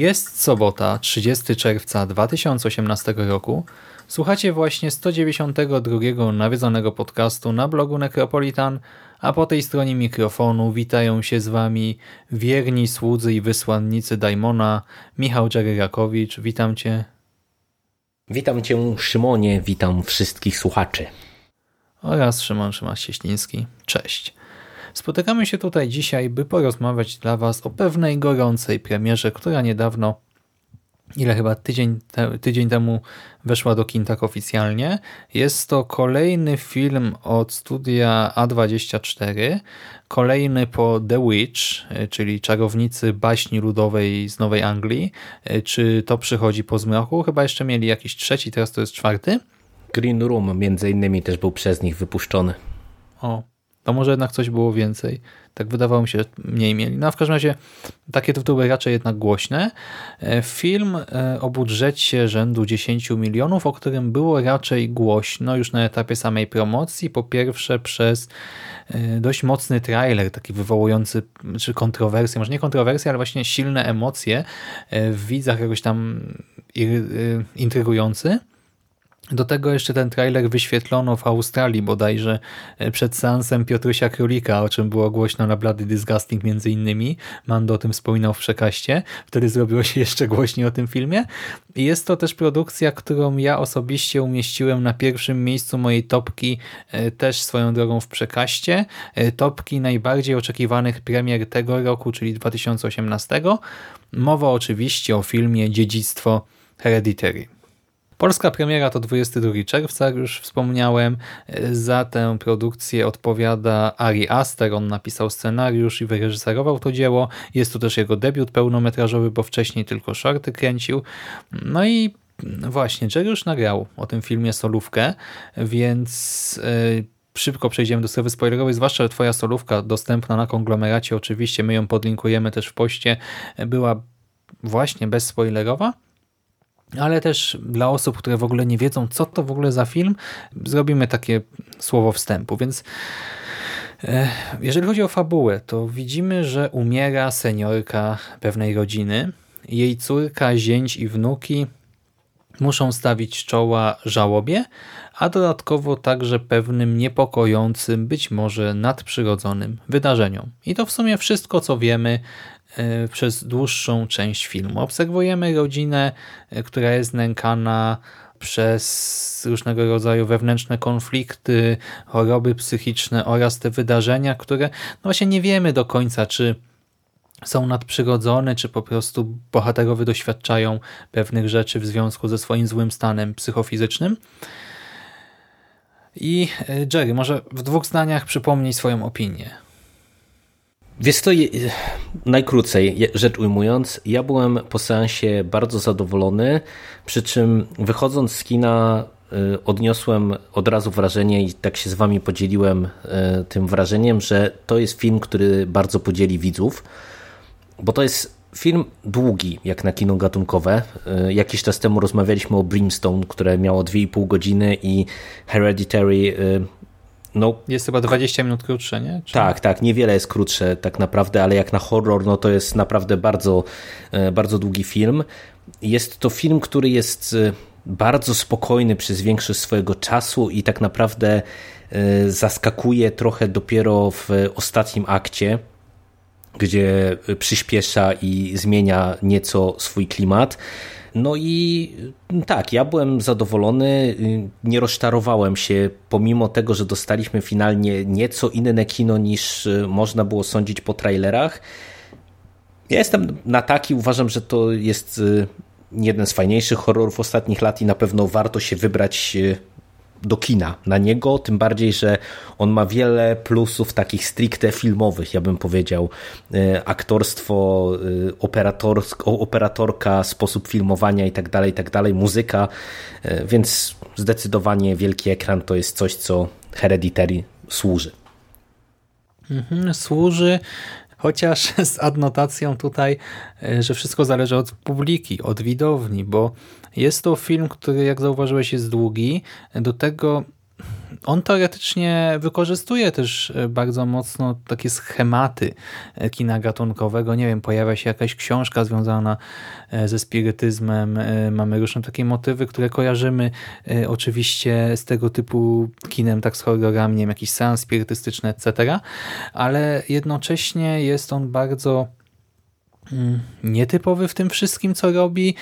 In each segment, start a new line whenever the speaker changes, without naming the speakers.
Jest sobota, 30 czerwca 2018 roku. Słuchacie właśnie 192 nawiedzonego podcastu na blogu Necropolitan, a po tej stronie mikrofonu witają się z Wami wierni słudzy i wysłannicy Daimona, Michał Dżeryrakowicz. Witam Cię.
Witam Cię Szymonie, witam wszystkich słuchaczy.
Oraz Szymon Szymaś-Cieśliński. Cześć. Spotykamy się tutaj dzisiaj, by porozmawiać dla Was o pewnej gorącej premierze, która niedawno, ile chyba tydzień, te, tydzień temu weszła do kin tak oficjalnie. Jest to kolejny film od studia A24, kolejny po The Witch, czyli Czarownicy baśni ludowej z Nowej Anglii. Czy to przychodzi po zmroku? Chyba jeszcze mieli jakiś trzeci, teraz to jest czwarty.
Green Room między innymi też był przez nich wypuszczony.
O, to może jednak coś było więcej. Tak wydawało mi się, że mniej mieli. No a w każdym razie takie tytuły raczej jednak głośne. E, film e, o budżecie rzędu 10 milionów, o którym było raczej głośno już na etapie samej promocji. Po pierwsze przez e, dość mocny trailer, taki wywołujący, czy kontrowersje, może nie kontrowersje, ale właśnie silne emocje w widzach jakoś tam intrygujący. Do tego jeszcze ten trailer wyświetlono w Australii bodajże e, przed seansem Piotrusia Królika, o czym było głośno na Bloody Disgusting między innymi. Mando o tym wspominał w przekaście. Wtedy zrobiło się jeszcze głośniej o tym filmie. I jest to też produkcja, którą ja osobiście umieściłem na pierwszym miejscu mojej topki, e, też swoją drogą w przekaście. E, topki najbardziej oczekiwanych premier tego roku, czyli 2018. Mowa oczywiście o filmie Dziedzictwo Hereditary. Polska premiera to 22 czerwca, jak już wspomniałem. Za tę produkcję odpowiada Ari Aster. On napisał scenariusz i wyreżyserował to dzieło. Jest to też jego debiut pełnometrażowy, bo wcześniej tylko shorty kręcił. No i właśnie, Jerry już nagrał o tym filmie solówkę, więc yy, szybko przejdziemy do strefy spoilerowej, zwłaszcza, że twoja solówka dostępna na konglomeracie, oczywiście my ją podlinkujemy też w poście, była właśnie bezspoilerowa ale też dla osób, które w ogóle nie wiedzą, co to w ogóle za film, zrobimy takie słowo wstępu, więc e, jeżeli chodzi o fabułę, to widzimy, że umiera seniorka pewnej rodziny. Jej córka, zięć i wnuki muszą stawić czoła żałobie, a dodatkowo także pewnym niepokojącym, być może nadprzyrodzonym wydarzeniom. I to w sumie wszystko, co wiemy przez dłuższą część filmu. Obserwujemy rodzinę, e, która jest nękana przez różnego rodzaju wewnętrzne konflikty, choroby psychiczne oraz te wydarzenia, które no właśnie nie wiemy do końca, czy są nadprzyrodzone, czy po prostu bohaterowie doświadczają pewnych rzeczy w związku ze swoim złym stanem psychofizycznym. I e, Jerry, może w dwóch zdaniach przypomnij swoją opinię.
Wiesz to najkrócej rzecz ujmując, ja byłem po seansie bardzo zadowolony, przy czym wychodząc z kina y, odniosłem od razu wrażenie i tak się z wami podzieliłem y, tym wrażeniem, że to jest film, który bardzo podzieli widzów, bo to jest film długi, jak na kino gatunkowe. Y, jakiś czas temu rozmawialiśmy o Brimstone, które miało 2,5 godziny i Hereditary
no, jest chyba 20 minut krótsze, nie?
Czy... Tak, tak, niewiele jest krótsze tak naprawdę, ale jak na horror, no to jest naprawdę bardzo, e, bardzo długi film. Jest to film, który jest e, bardzo spokojny przez większość swojego czasu i tak naprawdę e, zaskakuje trochę dopiero w ostatnim akcie. gdzie przyspiesza i zmienia nieco swój klimat. No i tak, ja byłem zadowolony, nie rozczarowałem się, pomimo tego, że dostaliśmy finalnie nieco inne kino niż można było sądzić po trailerach. Ja jestem na taki, uważam, że to jest jeden z fajniejszych horrorów ostatnich lat i na pewno warto się wybrać do kina na niego, tym bardziej, że on ma wiele plusów takich stricte filmowych, ja bym powiedział. E, aktorstwo, e, operator, operatorka, sposób filmowania i tak dalej, tak dalej, muzyka, e, więc zdecydowanie wielki ekran to jest coś, co Hereditary służy.
Mhm, służy chociaż z adnotacją tutaj, że wszystko zależy od publiki, od widowni, bo jest to film, który jak zauważyłeś jest długi, do tego on teoretycznie wykorzystuje też e, bardzo mocno takie schematy e, kina gatunkowego. Nie wiem, pojawia się jakaś książka związana e, ze spirytyzmem. Mamy różne takie motywy, które kojarzymy oczywiście z tego typu kinem, tak z horrorami, jakiś seans spirytystyczny, etc. Ale jednocześnie jest on bardzo nietypowy w tym wszystkim, co robi.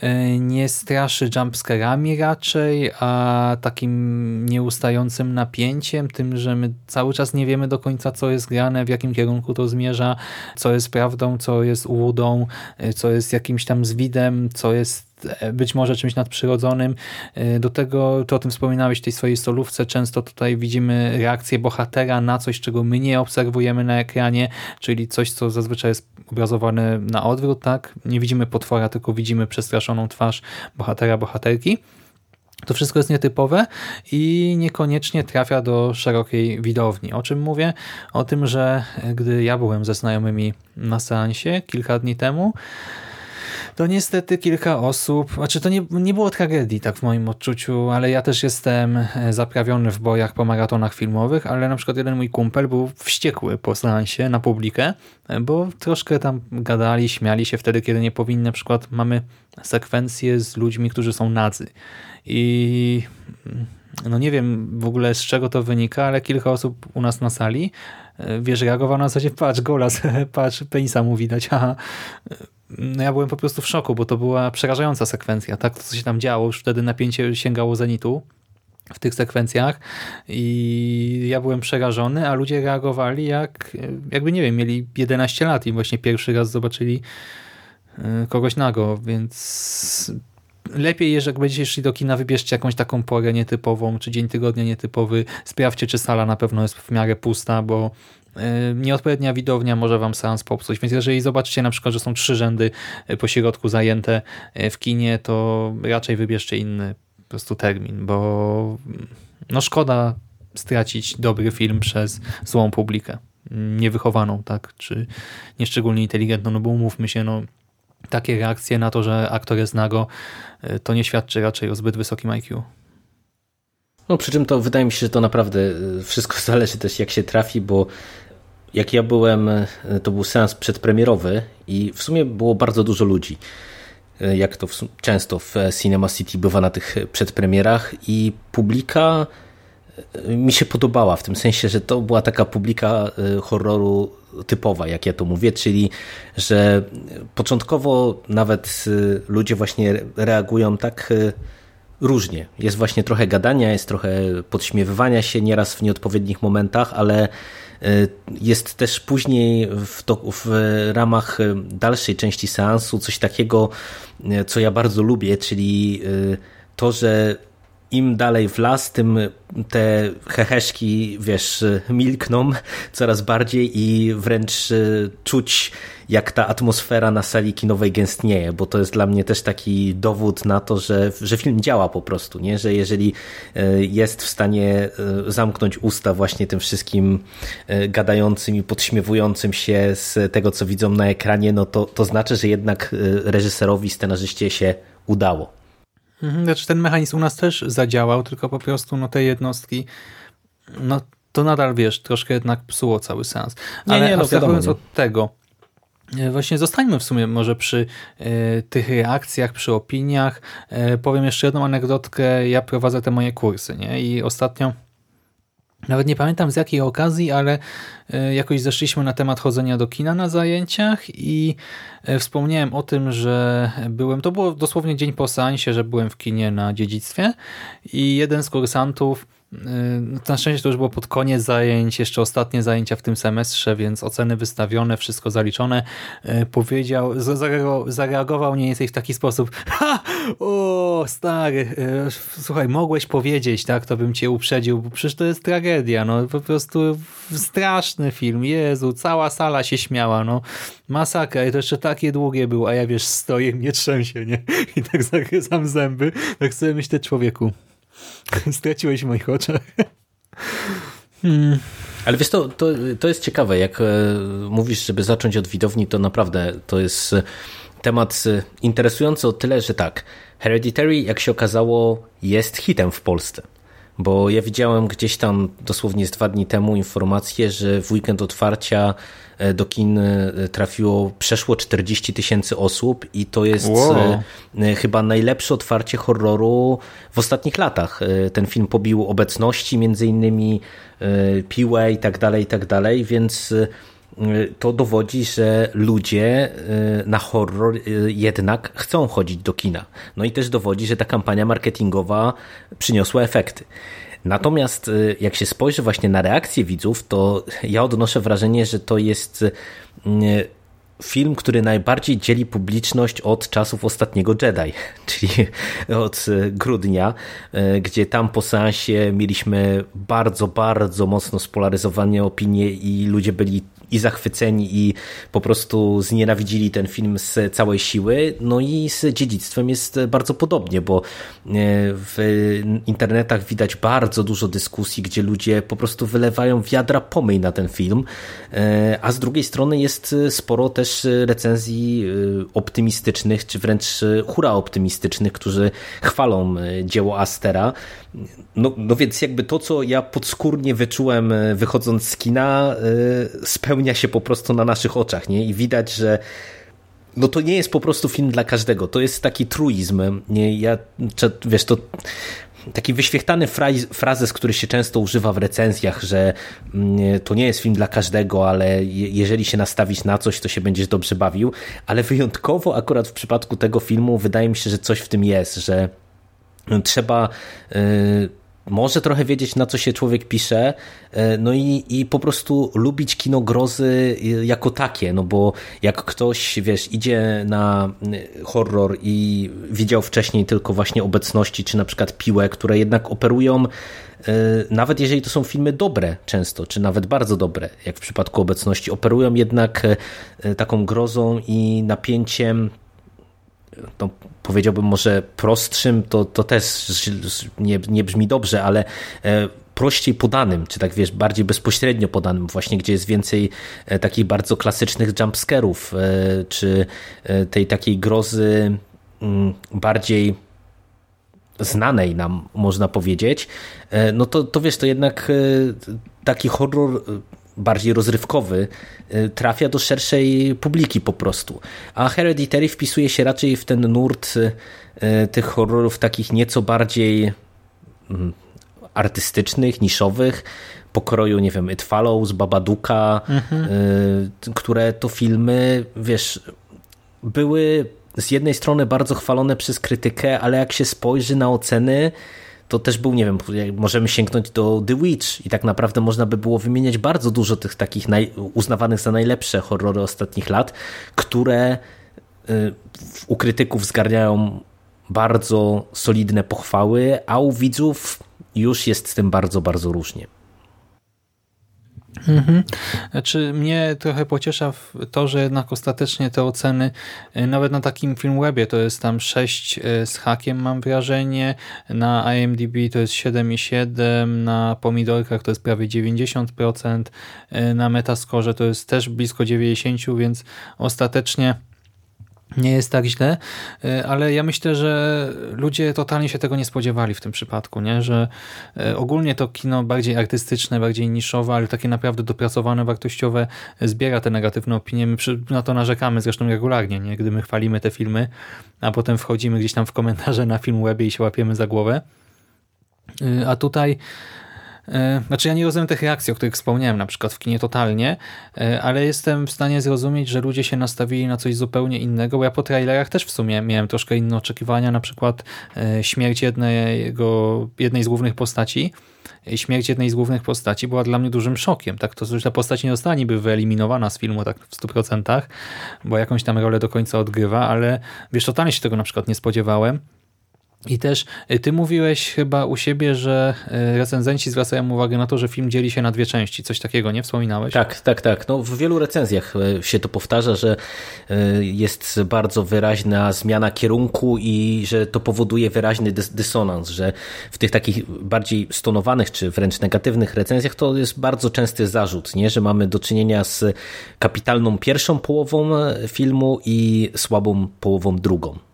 E, nie straszy jumpscarami raczej, a takim nieustającym napięciem, tym, że my cały czas nie wiemy do końca, co jest grane, w jakim kierunku to zmierza, co jest prawdą, co jest ułudą, e, co jest jakimś tam zwidem, co jest być może czymś nadprzyrodzonym. E, do tego, to o tym wspominałeś w tej swojej solówce, często tutaj widzimy reakcję bohatera na coś, czego my nie obserwujemy na ekranie, czyli coś, co zazwyczaj jest obrazowane na odwrót, tak? Nie widzimy potwora, tylko widzimy przestraszoną twarz bohatera, bohaterki. To wszystko jest nietypowe i niekoniecznie trafia do szerokiej widowni. O czym mówię? O tym, że gdy ja byłem ze znajomymi na seansie kilka dni temu, to niestety kilka osób, znaczy to nie, nie było tragedii tak w moim odczuciu, ale ja też jestem e, zaprawiony w bojach po maratonach filmowych, ale na przykład jeden mój kumpel był wściekły po seansie na publikę, e, bo troszkę tam gadali, śmiali się wtedy, kiedy nie powinni. Na przykład mamy sekwencje z ludźmi, którzy są nadzy i no nie wiem w ogóle z czego to wynika, ale kilka osób u nas na sali e, wiesz, reagowało na zasadzie patrz, golas, patrz, penisa mu widać, aha no ja byłem po prostu w szoku, bo to była przerażająca sekwencja, tak? To, co się tam działo, już wtedy napięcie sięgało zenitu w tych sekwencjach i ja byłem przerażony, a ludzie reagowali jak, jakby nie wiem, mieli 11 lat i właśnie pierwszy raz zobaczyli e, kogoś nago, więc lepiej, jeżeli będziecie szli do kina, wybierzcie jakąś taką porę nietypową, czy dzień tygodnia nietypowy, sprawdźcie, czy sala na pewno jest w miarę pusta, bo nieodpowiednia widownia może wam seans popsuć. Więc jeżeli zobaczycie na przykład, że są trzy rzędy e, po środku zajęte e, w kinie, to raczej wybierzcie inny po prostu termin, bo mm, no szkoda stracić dobry film przez złą publikę. Niewychowaną, tak, czy nieszczególnie inteligentną, no bo umówmy się, no takie reakcje na to, że aktor jest nago, to nie świadczy raczej o zbyt wysokim IQ.
No przy czym to wydaje mi się, że to naprawdę wszystko zależy też jak się trafi, bo jak ja byłem, e, to był seans przedpremierowy i w sumie było bardzo dużo ludzi. E, jak to w często w Cinema City bywa na tych przedpremierach i publika e, mi się podobała, w tym sensie, że to była taka publika horroru typowa, jak ja to mówię, czyli że początkowo nawet ludzie właśnie reagują tak różnie. Jest właśnie trochę gadania, jest trochę podśmiewywania się nieraz w nieodpowiednich momentach, ale jest też później w, to, w ramach y, dalszej części seansu coś takiego, y, co ja bardzo lubię, czyli to, że im dalej w las, tym te heheszki, wiesz, milkną coraz bardziej i wręcz czuć jak ta atmosfera na sali kinowej gęstnieje, bo to jest dla mnie też taki dowód na to, że, że film działa po prostu, nie? że jeżeli e, jest w stanie e, zamknąć usta właśnie tym wszystkim e, gadającym i podśmiewującym się z tego, co widzą na ekranie, no to, to znaczy, że jednak reżyserowi, scenarzyście się udało.
Mhm, znaczy ten mechanizm u nas też zadziałał, tylko po prostu no, te jednostki no to nadal, wiesz, troszkę jednak psuło cały sens. Ale nie, nie, no, abstrahując od tego, E, właśnie zostańmy w sumie może przy e, tych reakcjach, przy opiniach. E, powiem jeszcze jedną anegdotkę. Ja prowadzę te moje kursy nie? i ostatnio Nawet nie pamiętam z jakiej okazji, ale e, jakoś zeszliśmy na temat chodzenia do kina na zajęciach i e, wspomniałem o tym, że byłem, to było dosłownie dzień po seansie, że byłem w kinie na dziedzictwie i jeden z kursantów na szczęście to już było pod koniec zajęć, jeszcze ostatnie zajęcia w tym semestrze, więc oceny wystawione, wszystko zaliczone. Yy, powiedział, zareagował mniej więcej w taki sposób ha! O, stary, yy, słuchaj, mogłeś powiedzieć, tak, to bym cię uprzedził, bo przecież to jest tragedia, no po prostu straszny film, Jezu, cała sala się śmiała, no masakra i to jeszcze takie długie było, a ja wiesz, stoję, mnie trzęsie, nie? I tak zagryzam zęby, tak sobie myślę, człowieku, Straciłeś w moich oczach.
Hmm. Ale wiesz, to, to, to jest ciekawe, jak e, mówisz, żeby zacząć od widowni, to naprawdę to jest temat interesujący o tyle, że tak, Hereditary, jak się okazało, jest hitem w Polsce. Bo ja widziałem gdzieś tam dosłownie z dwa dni temu informację, że w weekend otwarcia e, do kin e, trafiło przeszło 40 tysięcy osób i to jest wow. E, chyba najlepsze otwarcie horroru w ostatnich latach. Ten film pobił obecności, między innymi piłę i tak dalej, i tak dalej, więc to dowodzi, że ludzie na horror jednak chcą chodzić do kina. No i też dowodzi, że ta kampania marketingowa przyniosła efekty. Natomiast y, jak się spojrzy właśnie na reakcję widzów, to ja odnoszę wrażenie, że to jest y, film, który najbardziej dzieli publiczność od czasów ostatniego Jedi, czyli od y, grudnia, gdzie tam po seansie mieliśmy bardzo, bardzo mocno spolaryzowane opinie i ludzie byli i zachwyceni i po prostu znienawidzili ten film z całej siły. No i z dziedzictwem jest bardzo podobnie, bo e, w internetach widać bardzo dużo dyskusji, gdzie ludzie po prostu wylewają wiadra pomyj na ten film, e, a z drugiej strony jest sporo też recenzji e, optymistycznych, czy wręcz hura optymistycznych, którzy chwalą dzieło Astera. No, no więc jakby to, co ja podskórnie wyczułem wychodząc z kina, spełnia spełnia się po prostu na naszych oczach, nie? I widać, że no to nie jest po prostu film dla każdego. To jest taki truizm. Nie? Ja, wiesz, to taki wyświechtany frazes, który się często używa w recenzjach, że mm, to nie jest film dla każdego, ale jeżeli się nastawić na coś, to się będziesz dobrze bawił. Ale wyjątkowo akurat w przypadku tego filmu wydaje mi się, że coś w tym jest, że trzeba y, może trochę wiedzieć, na co się człowiek pisze, e, no i, i po prostu lubić kino grozy e, jako takie, no bo jak ktoś, wiesz, idzie na horror i widział wcześniej tylko właśnie obecności, czy na przykład piłę, które jednak operują nawet jeżeli to są filmy dobre często, czy nawet bardzo dobre, jak w przypadku obecności, operują jednak taką grozą i napięciem no, powiedziałbym może prostszym, to, to też nie, nie brzmi dobrze, ale e, prościej podanym, czy tak wiesz, bardziej bezpośrednio podanym, właśnie gdzie jest więcej e, takich bardzo klasycznych jumpscarów, e, czy tej takiej grozy mm, bardziej znanej nam, można powiedzieć, no to, to wiesz, to jednak taki horror bardziej rozrywkowy y, trafia do szerszej publiki po prostu. A Hereditary wpisuje się raczej w ten nurt y, y, tych horrorów takich nieco bardziej mm, artystycznych, niszowych, pokroju, nie wiem, It Follows, Babaduka, mhm. które to filmy, wiesz, były z jednej strony bardzo chwalone przez krytykę, ale jak się spojrzy na oceny, to też był, nie wiem, możemy sięgnąć do The Witch i tak naprawdę można by było wymieniać bardzo dużo tych takich uznawanych za najlepsze horrory ostatnich lat, które y, u krytyków zgarniają bardzo solidne pochwały, a u widzów już jest z tym bardzo, bardzo różnie.
Mhm. Znaczy, mnie trochę pociesza to, że jednak ostatecznie te oceny, y, nawet na takim Filmwebie to jest tam 6 y, z hakiem mam wrażenie, na IMDb to jest 7,7, na Pomidorkach to jest prawie 90%, y, na Metascore to jest też blisko 90%, więc ostatecznie nie jest tak źle, e, ale ja myślę, że ludzie totalnie się tego nie spodziewali w tym przypadku, nie? że e, ogólnie to kino bardziej artystyczne, bardziej niszowe, ale takie naprawdę dopracowane, wartościowe zbiera te negatywne opinie. My na to narzekamy zresztą regularnie, nie? gdy my chwalimy te filmy, a potem wchodzimy gdzieś tam w komentarze na film webie i się łapiemy za głowę. E, a tutaj E, znaczy ja nie rozumiem tych reakcji, o których wspomniałem, na przykład w kinie totalnie, e, ale jestem w stanie zrozumieć, że ludzie się nastawili na coś zupełnie innego, bo ja po trailerach też w sumie miałem troszkę inne oczekiwania, na przykład e, śmierć jednego, jednej z głównych postaci, śmierć jednej z głównych postaci była dla mnie dużym szokiem. Tak, to, że ta postać nie została niby wyeliminowana z filmu tak w 100%, bo jakąś tam rolę do końca odgrywa, ale wiesz, totalnie się tego na przykład nie spodziewałem. I też y, ty mówiłeś chyba u siebie, że y, recenzenci zwracają uwagę na to, że film dzieli się na dwie części. Coś takiego, nie wspominałeś?
Tak, tak, tak. No, w wielu recenzjach e, się to powtarza, że jest bardzo wyraźna zmiana kierunku i że to powoduje wyraźny dys dysonans, że w tych takich bardziej stonowanych czy wręcz negatywnych recenzjach to jest bardzo częsty zarzut, nie? że mamy do czynienia z kapitalną pierwszą połową filmu i słabą połową drugą.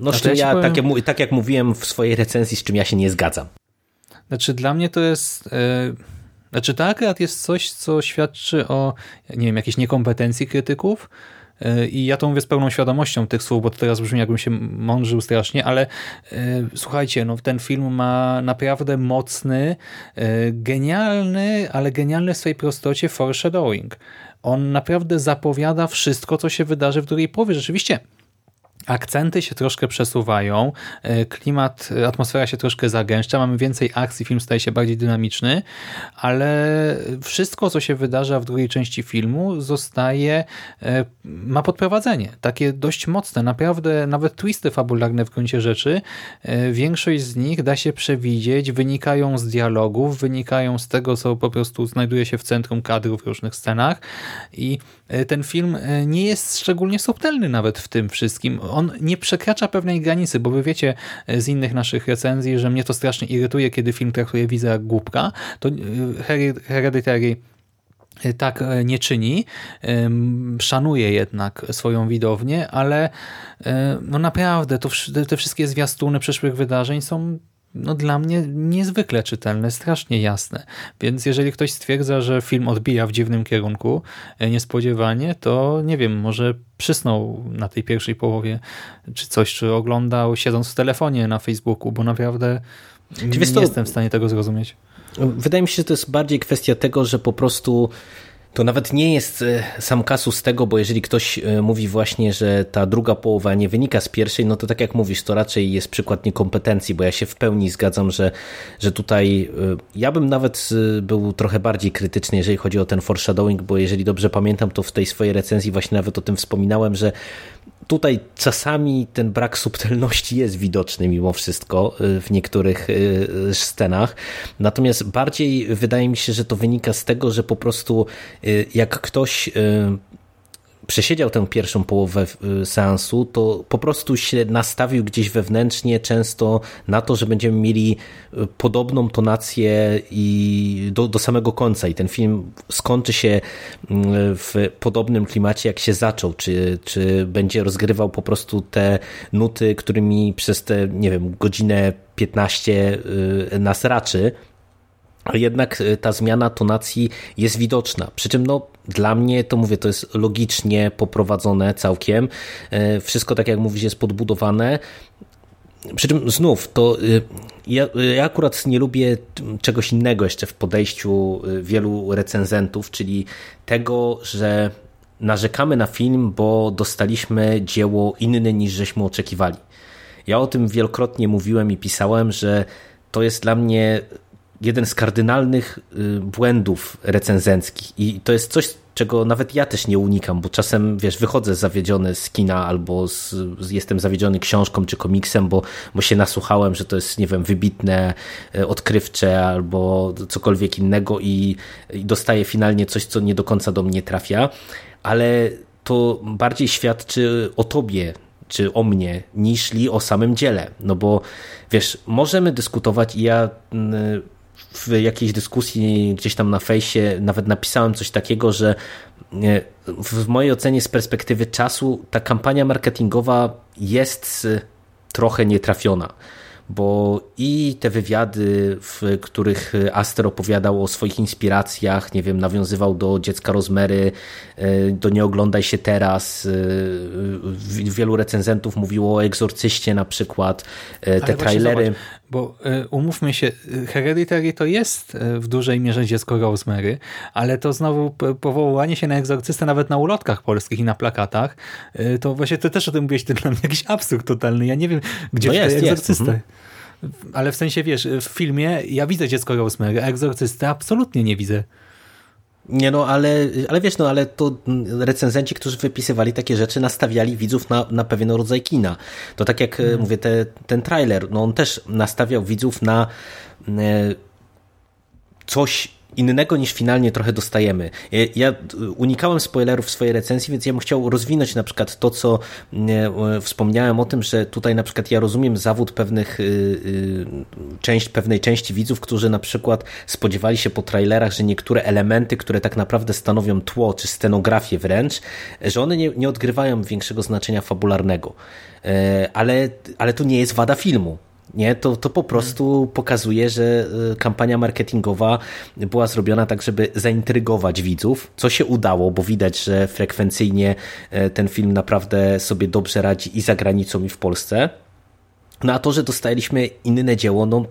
No, z czym ja, powiem... tak, jak, tak jak mówiłem w swojej recenzji, z czym ja się nie zgadzam.
Znaczy dla mnie to jest... Yy... Znaczy to akurat jest coś, co świadczy o, nie wiem, jakiejś niekompetencji krytyków e, i ja to mówię z pełną świadomością tych słów, bo to teraz brzmi jakbym się mądrzył strasznie, ale yy, słuchajcie, no ten film ma naprawdę mocny, yy, genialny, ale genialny w swojej prostocie foreshadowing. On naprawdę zapowiada wszystko, co się wydarzy w drugiej połowie. Rzeczywiście Akcenty się troszkę przesuwają, e, klimat, atmosfera się troszkę zagęszcza, mamy więcej akcji, film staje się bardziej dynamiczny, ale wszystko, co się wydarza w drugiej części filmu zostaje, e, ma podprowadzenie, takie dość mocne, naprawdę nawet twisty fabularne w gruncie rzeczy, e, większość z nich da się przewidzieć, wynikają z dialogów, wynikają z tego, co po prostu znajduje się w centrum kadru w różnych scenach i ten film nie jest szczególnie subtelny nawet w tym wszystkim on nie przekracza pewnej granicy, bo wy wiecie z innych naszych recenzji, że mnie to strasznie irytuje, kiedy film traktuje widzę jak głupka, to e, Hereditary e, tak e, nie czyni. Szanuje jednak swoją widownię, ale no naprawdę to, te wszystkie zwiastuny przyszłych wydarzeń są no dla mnie niezwykle czytelne, strasznie jasne. Więc jeżeli ktoś stwierdza, że film odbija w dziwnym kierunku e, niespodziewanie, to nie wiem, może przysnął na tej pierwszej połowie czy coś, czy oglądał siedząc w telefonie na Facebooku, bo naprawdę nie to... jestem w stanie tego zrozumieć.
Wydaje mi się, że to jest bardziej kwestia tego, że po prostu to nawet nie jest e, sam kasus tego, bo jeżeli ktoś e, mówi właśnie, że ta druga połowa nie wynika z pierwszej, no to tak jak mówisz, to raczej jest przykład niekompetencji, bo ja się w pełni zgadzam, że, że tutaj e, ja bym nawet był trochę bardziej krytyczny, jeżeli chodzi o ten foreshadowing, bo jeżeli dobrze pamiętam, to w tej swojej recenzji właśnie nawet o tym wspominałem, że tutaj czasami ten brak subtelności jest widoczny mimo wszystko y, w niektórych y, scenach. Natomiast bardziej wydaje mi się, że to wynika z tego, że po prostu y, jak ktoś przesiedział tę pierwszą połowę y, seansu, to po prostu się nastawił gdzieś wewnętrznie często na to, że będziemy mieli y, podobną tonację i do, do samego końca. I ten film skończy się y, w podobnym klimacie jak się zaczął, czy, czy będzie rozgrywał po prostu te nuty, którymi przez te, nie wiem, godzinę 15 nas raczy, jednak y, ta zmiana tonacji jest widoczna. Przy czym no, dla mnie to mówię, to jest logicznie poprowadzone całkiem. Y, wszystko tak jak mówisz jest podbudowane. Przy czym znów, to y, ja, ja, akurat nie lubię czegoś innego jeszcze w podejściu wielu recenzentów, czyli tego, że narzekamy na film, bo dostaliśmy dzieło inne niż żeśmy oczekiwali. Ja o tym wielokrotnie mówiłem i pisałem, że to jest dla mnie jeden z kardynalnych y, błędów recenzenckich i to jest coś, czego nawet ja też nie unikam, bo czasem, wiesz, wychodzę zawiedziony z kina albo z, jestem zawiedziony książką czy komiksem, bo, bo się nasłuchałem, że to jest, nie wiem, wybitne, y, odkrywcze albo cokolwiek innego i, i dostaję finalnie coś, co nie do końca do mnie trafia, ale to bardziej świadczy o tobie, czy o mnie, niż o samym dziele. No bo wiesz, możemy dyskutować i ja mm, w jakiejś dyskusji gdzieś tam na fejsie nawet napisałem coś takiego, że w mojej ocenie z perspektywy czasu ta kampania marketingowa jest trochę nietrafiona bo i te wywiady, w których Aster opowiadał o swoich inspiracjach, nie wiem, nawiązywał do dziecka Rozmery, e, do Nie oglądaj się teraz, e, wielu recenzentów mówiło o Egzorcyście na przykład, e, te trailery.
Zobacz, Bo y, umówmy się, Hereditary to jest y, w dużej mierze dziecko Rosemary, ale to znowu powoływanie się na egzorcystę nawet na ulotkach polskich i na plakatach, to właśnie ty też o tym mówiłeś, to dla mnie jakiś absurd totalny. Ja nie wiem, gdzie no jest, egzorcysta. Mhm. Ale w sensie, wiesz, w filmie ja widzę dziecko Rosemary, a egzorcysty absolutnie nie widzę.
Nie no, ale, ale wiesz, no ale to recenzenci, którzy wypisywali takie rzeczy, nastawiali widzów na, na pewien rodzaj kina. To tak jak hmm. mówię, te, ten trailer, no on też nastawiał widzów na e, coś innego niż finalnie trochę dostajemy. Ja unikałem spoilerów w swojej recenzji, więc ja bym chciał rozwinąć na przykład to, co e, wspomniałem o tym, że tutaj na przykład ja rozumiem zawód pewnych y, y, część, pewnej części widzów, którzy na przykład spodziewali się po trailerach, że niektóre elementy, które tak naprawdę stanowią tło, czy scenografię wręcz, że one nie, nie odgrywają większego znaczenia fabularnego. E, ale, ale to nie jest wada filmu. Nie, to, to po prostu pokazuje, że y, kampania marketingowa była zrobiona tak, żeby zaintrygować widzów, co się udało, bo widać, że frekwencyjnie y, ten film naprawdę sobie dobrze radzi i za granicą, i w Polsce. No a to, że dostaliśmy inne dzieło, no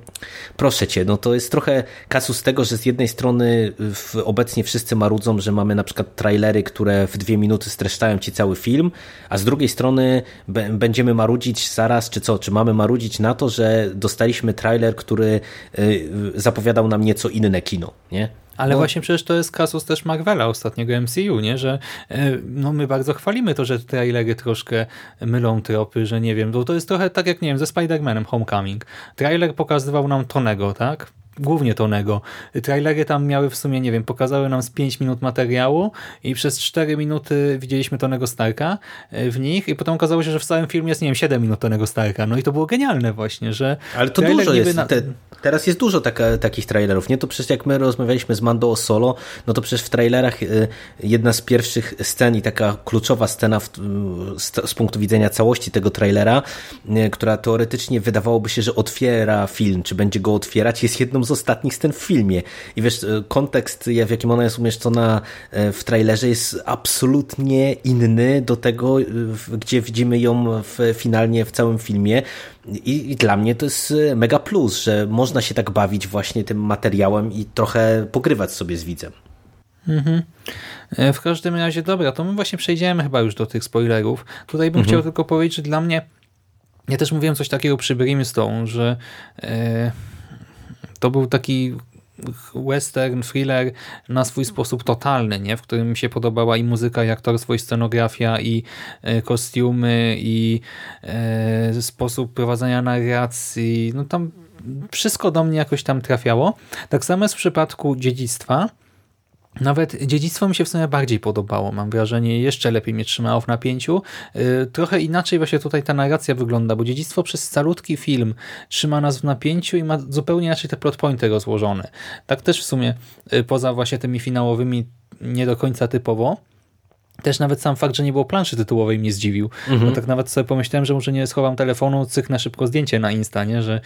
proszę cię, no to jest trochę kasus tego, że z jednej strony w, obecnie wszyscy marudzą, że mamy na przykład trailery, które w dwie minuty streszczają ci cały film, a z drugiej strony będziemy marudzić zaraz, czy co, czy mamy marudzić na to, że dostaliśmy trailer, który y, zapowiadał nam nieco inne kino, nie?
Ale no. właśnie przecież to jest kasus też Marvela, ostatniego MCU, nie? że e, no my bardzo chwalimy to, że trailery troszkę mylą tropy, że nie wiem, bo to jest trochę tak jak, nie wiem, ze Spider-Manem Homecoming. Trailer pokazywał nam Tonego, tak? Głównie Tonego. Trailery tam miały w sumie, nie wiem, pokazały nam z 5 minut materiału i przez 4 minuty widzieliśmy Tonego Starka e, w nich i potem okazało się, że w całym filmie jest, nie wiem, 7 minut Tonego Starka. No i to było genialne właśnie, że...
Ale to dużo jest. Na... Te, teraz jest dużo taka, takich trailerów, nie? To przecież jak my rozmawialiśmy z Mando o Solo, no to przecież w trailerach e, jedna z pierwszych scen i taka kluczowa scena w, z, z punktu widzenia całości tego trailera, e, która teoretycznie wydawałoby się, że otwiera film, czy będzie go otwierać, jest jedną z z ostatnich scen w filmie. I wiesz, e, kontekst, w jakim ona jest umieszczona e, w trailerze jest absolutnie inny do tego, gdzie widzimy ją w, finalnie w całym filmie. I, I, dla mnie to jest e, mega plus, że można się tak bawić właśnie tym materiałem i trochę pogrywać sobie z widzem.
Mhm. W każdym razie, dobra, to my właśnie przejdziemy chyba już do tych spoilerów. Tutaj bym mhm. chciał tylko powiedzieć, że dla mnie ja też mówiłem coś takiego przy Brimstone, że to był taki western, thriller na swój sposób totalny, nie? w którym mi się podobała i muzyka, i aktorstwo, i scenografia, i e, kostiumy, i e, sposób prowadzenia narracji. No tam wszystko do mnie jakoś tam trafiało. Tak samo jest w przypadku dziedzictwa, nawet dziedzictwo mi się w sumie bardziej podobało, mam wrażenie, jeszcze lepiej mnie trzymało w napięciu. Y, trochę inaczej właśnie tutaj ta narracja wygląda, bo dziedzictwo przez calutki film trzyma nas w napięciu i ma zupełnie inaczej te plotpointy rozłożone. Tak też w sumie y, poza właśnie tymi finałowymi nie do końca typowo. Też nawet sam fakt, że nie było planszy tytułowej mnie zdziwił. Mhm. Bo tak nawet sobie pomyślałem, że może nie schowam telefonu, cyknę szybko zdjęcie na Insta, nie? że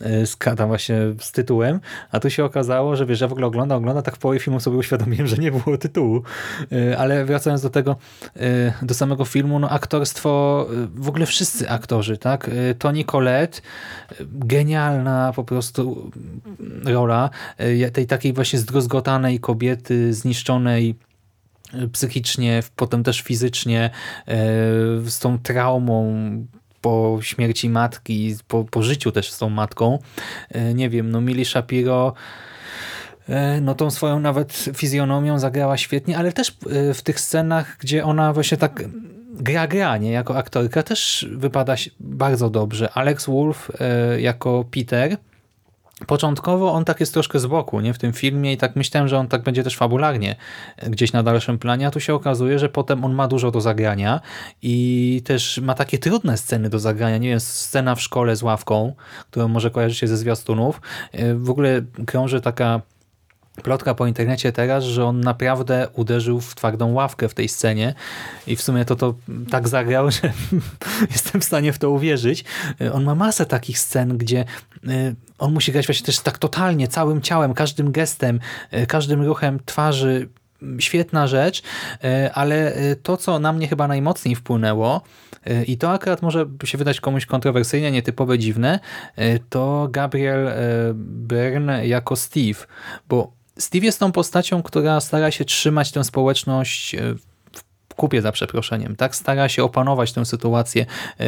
z, tam właśnie z tytułem, a tu się okazało, że wiesz, ja w ogóle oglądam, oglądam, tak w połowie filmu sobie uświadomiłem, że nie było tytułu. E, ale wracając do tego, e, do samego filmu, no aktorstwo, w ogóle wszyscy aktorzy, tak? Toni Collette, genialna po prostu rola tej takiej właśnie zdruzgotanej kobiety, zniszczonej psychicznie, potem też fizycznie, z tą traumą po śmierci matki, po, po życiu też z tą matką. E, nie wiem, no Mili Shapiro e, no tą swoją nawet fizjonomią zagrała świetnie, ale też e, w tych scenach, gdzie ona właśnie tak gra gra, nie? Jako aktorka też wypada bardzo dobrze. Alex Wolf jako Peter Początkowo on tak jest troszkę z boku nie? w tym filmie i tak myślałem, że on tak będzie też fabularnie gdzieś na dalszym planie, a tu się okazuje, że potem on ma dużo do zagrania i też ma takie trudne sceny do zagrania. Nie wiem, scena w szkole z ławką, którą może kojarzy się ze zwiastunów. E, w ogóle krąży taka plotka po internecie teraz, że on naprawdę uderzył w twardą ławkę w tej scenie i w sumie to to tak zagrał, że jestem w stanie w to uwierzyć. On ma masę takich scen, gdzie y, on musi grać właśnie też tak totalnie, całym ciałem, każdym gestem, y, każdym ruchem twarzy świetna rzecz, ale to, co na mnie chyba najmocniej wpłynęło i to akurat może się wydać komuś kontrowersyjnie, nietypowe, dziwne, to Gabriel Byrne jako Steve, bo Steve jest tą postacią, która stara się trzymać tę społeczność w kupie za przeproszeniem, tak? Stara się opanować tę sytuację,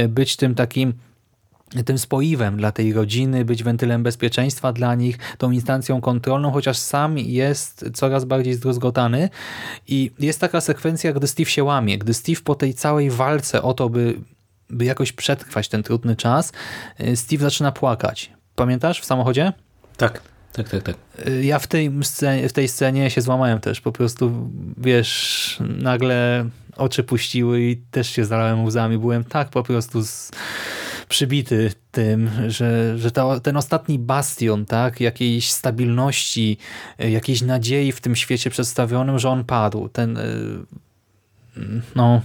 być tym takim tym spoiwem dla tej rodziny, być wentylem bezpieczeństwa dla nich, tą instancją kontrolną, chociaż sam jest coraz bardziej zdruzgotany i jest taka sekwencja, gdy Steve się łamie, gdy Steve po tej całej walce o to, by, by jakoś przetrwać ten trudny czas, y, Steve zaczyna płakać. Pamiętasz w samochodzie?
Tak. Tak, tak, tak.
Y, ja w tej, scenie, w tej scenie się złamałem też. Po prostu, wiesz, nagle oczy puściły i też się zalałem łzami. Byłem tak po prostu z przybity tym, że, że ta, ten ostatni bastion tak, jakiejś stabilności, e, jakiejś nadziei w tym świecie przedstawionym, że on padł. Ten, e, no...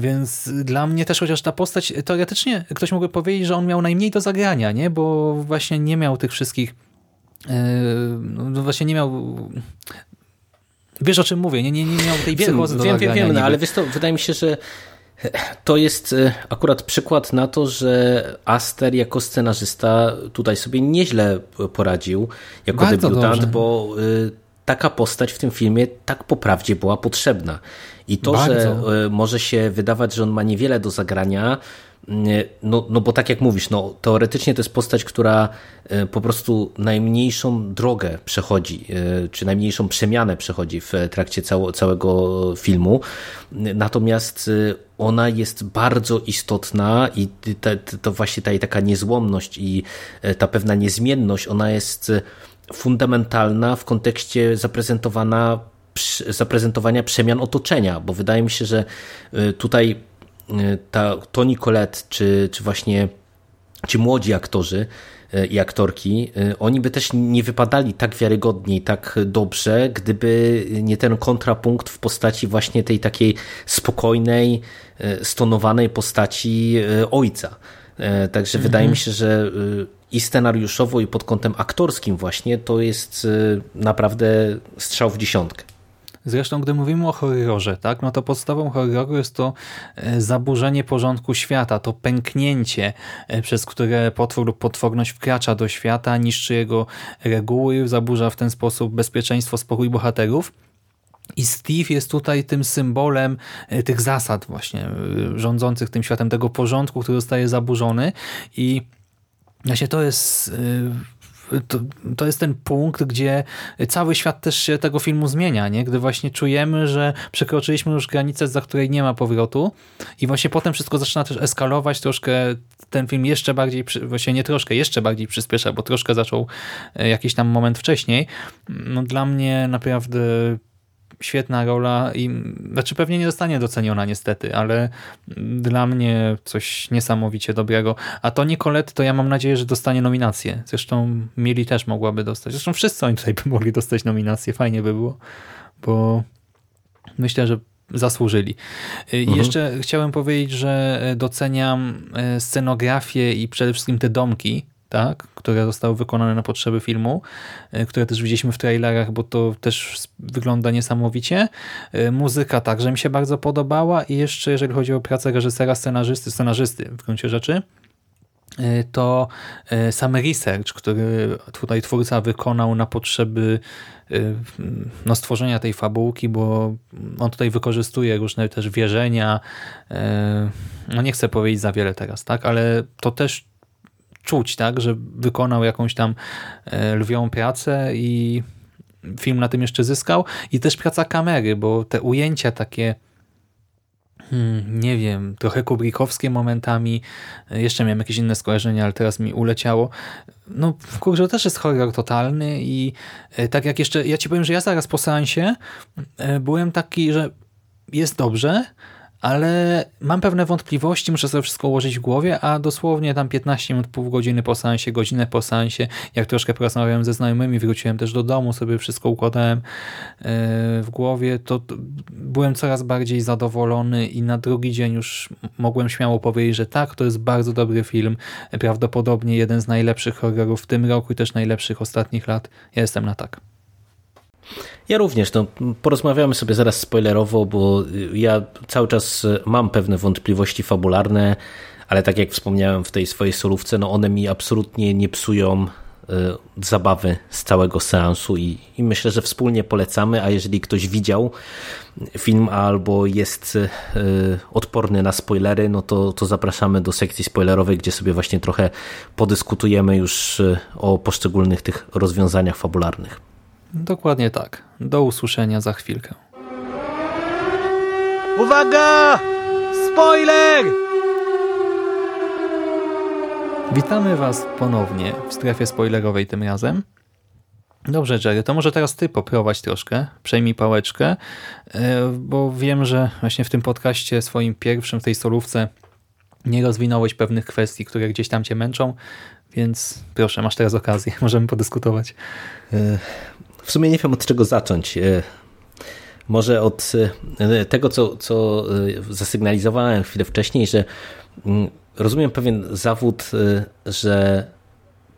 Więc dla mnie też chociaż ta postać, teoretycznie ktoś mógłby powiedzieć, że on miał najmniej do zagrania, nie? bo właśnie nie miał tych wszystkich no właśnie nie miał wiesz o czym mówię, nie, nie, nie miał tej
wiem,
psychozy do
wiem,
zagrania.
Wiem, wiem, no, ale wiesz to, wydaje mi się, że to jest e, akurat przykład na to, że Aster jako scenarzysta tutaj sobie nieźle poradził jako
Bardzo
debiutant,
dobrze.
bo e, taka postać w tym filmie tak po prawdzie była potrzebna. I to,
Bardzo.
że może się wydawać, że on ma niewiele do zagrania, no, no bo tak jak mówisz, no, teoretycznie to jest postać, która e, po prostu najmniejszą drogę przechodzi, e, czy najmniejszą przemianę przechodzi w trakcie cało, całego filmu. Natomiast e, ona jest bardzo istotna i ta, to właśnie ta taka niezłomność i ta pewna niezmienność, ona jest fundamentalna w kontekście zaprezentowana zaprezentowania przemian otoczenia, bo wydaje mi się, że tutaj ta Toni Collette, czy, czy właśnie ci młodzi aktorzy e, i aktorki, e, oni by też nie wypadali tak wiarygodnie i tak dobrze, gdyby nie ten kontrapunkt w postaci właśnie tej takiej spokojnej, stonowanej postaci ojca. Także mhm. wydaje mi się, że i scenariuszowo, i pod kątem aktorskim właśnie to jest naprawdę strzał w dziesiątkę.
Zresztą, gdy mówimy o horrorze, tak, no to podstawą horroru jest to e, zaburzenie porządku świata, to pęknięcie, e, przez które potwór lub potworność wkracza do świata, niszczy jego reguły, zaburza w ten sposób bezpieczeństwo, spokój bohaterów. I Steve jest tutaj tym symbolem e, tych zasad właśnie rządzących tym światem, tego porządku, który zostaje zaburzony i właśnie to jest to, to jest ten punkt, gdzie cały świat też się tego filmu zmienia, nie? gdy właśnie czujemy, że przekroczyliśmy już granicę, za której nie ma powrotu i właśnie potem wszystko zaczyna też eskalować, troszkę ten film jeszcze bardziej, właśnie nie troszkę, jeszcze bardziej przyspiesza, bo troszkę zaczął e, jakiś tam moment wcześniej. No dla mnie naprawdę świetna rola i znaczy pewnie nie zostanie doceniona niestety, ale dla mnie coś niesamowicie dobrego. A to Nicolette to ja mam nadzieję, że dostanie nominację. Zresztą Mili też mogłaby dostać. Zresztą wszyscy oni tutaj by mogli dostać nominację. Fajnie by było, bo myślę, że zasłużyli. Mhm. jeszcze chciałem powiedzieć, że doceniam e, scenografię i przede wszystkim te domki, tak, które zostały wykonane na potrzeby filmu, e, które też widzieliśmy w trailerach, bo to też wygląda niesamowicie. E, muzyka także mi się bardzo podobała i jeszcze jeżeli chodzi o pracę reżysera, scenarzysty, scenarzysty w gruncie rzeczy, e, to sam research, który tutaj twórca wykonał na potrzeby no, stworzenia tej fabułki, bo on tutaj wykorzystuje różne też wierzenia. No nie chcę powiedzieć za wiele teraz, tak, ale to też czuć, tak, że wykonał jakąś tam e, lwią pracę i film na tym jeszcze zyskał. I też praca kamery, bo te ujęcia takie hmm, nie wiem, trochę kubrikowskie momentami. E, jeszcze miałem jakieś inne skojarzenia, ale teraz mi uleciało. No, kurczę, to też jest horror totalny i e, tak jak jeszcze, ja ci powiem, że ja zaraz po seansie byłem taki, że jest dobrze, ale mam pewne wątpliwości, muszę sobie wszystko ułożyć w głowie, a dosłownie tam 15 minut, pół godziny po seansie, godzinę po seansie, jak troszkę porozmawiałem ze znajomymi, wróciłem też do domu, sobie wszystko układałem e, w głowie, to byłem coraz bardziej zadowolony i na drugi dzień już mogłem śmiało powiedzieć, że tak, to jest bardzo dobry film, prawdopodobnie jeden z najlepszych horrorów w tym roku i też najlepszych ostatnich lat. Ja jestem na tak.
Ja również. No, porozmawiamy sobie zaraz spoilerowo, bo ja cały czas mam pewne wątpliwości fabularne, ale tak jak wspomniałem w tej swojej solówce, no one mi absolutnie nie psują y, zabawy z całego seansu i, i, myślę, że wspólnie polecamy, a jeżeli ktoś widział film albo jest y, odporny na spoilery, no to, to zapraszamy do sekcji spoilerowej, gdzie sobie właśnie trochę podyskutujemy już y, o poszczególnych tych rozwiązaniach fabularnych.
Dokładnie tak. Do usłyszenia za chwilkę.
Uwaga! Spoiler!
Witamy Was ponownie w strefie spoilerowej tym razem. Dobrze, Jerry, to może teraz Ty poprowadź troszkę, przejmij pałeczkę, e, bo wiem, że właśnie w tym podcaście swoim pierwszym, w tej solówce nie rozwinąłeś pewnych kwestii, które gdzieś tam Cię męczą, więc proszę, masz teraz okazję, możemy podyskutować.
E, w sumie nie wiem od czego zacząć. E, może od tego, co, co zasygnalizowałem chwilę wcześniej, że mm, rozumiem pewien zawód, że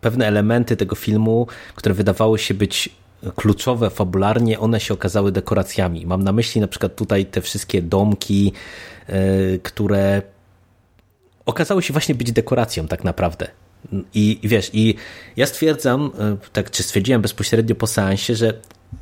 pewne elementy tego filmu, które wydawały się być kluczowe fabularnie, one się okazały dekoracjami. Mam na myśli na przykład tutaj te wszystkie domki, które okazały się właśnie być dekoracją tak naprawdę. I, wiesz, i ja stwierdzam, y, tak czy stwierdziłem bezpośrednio po seansie, że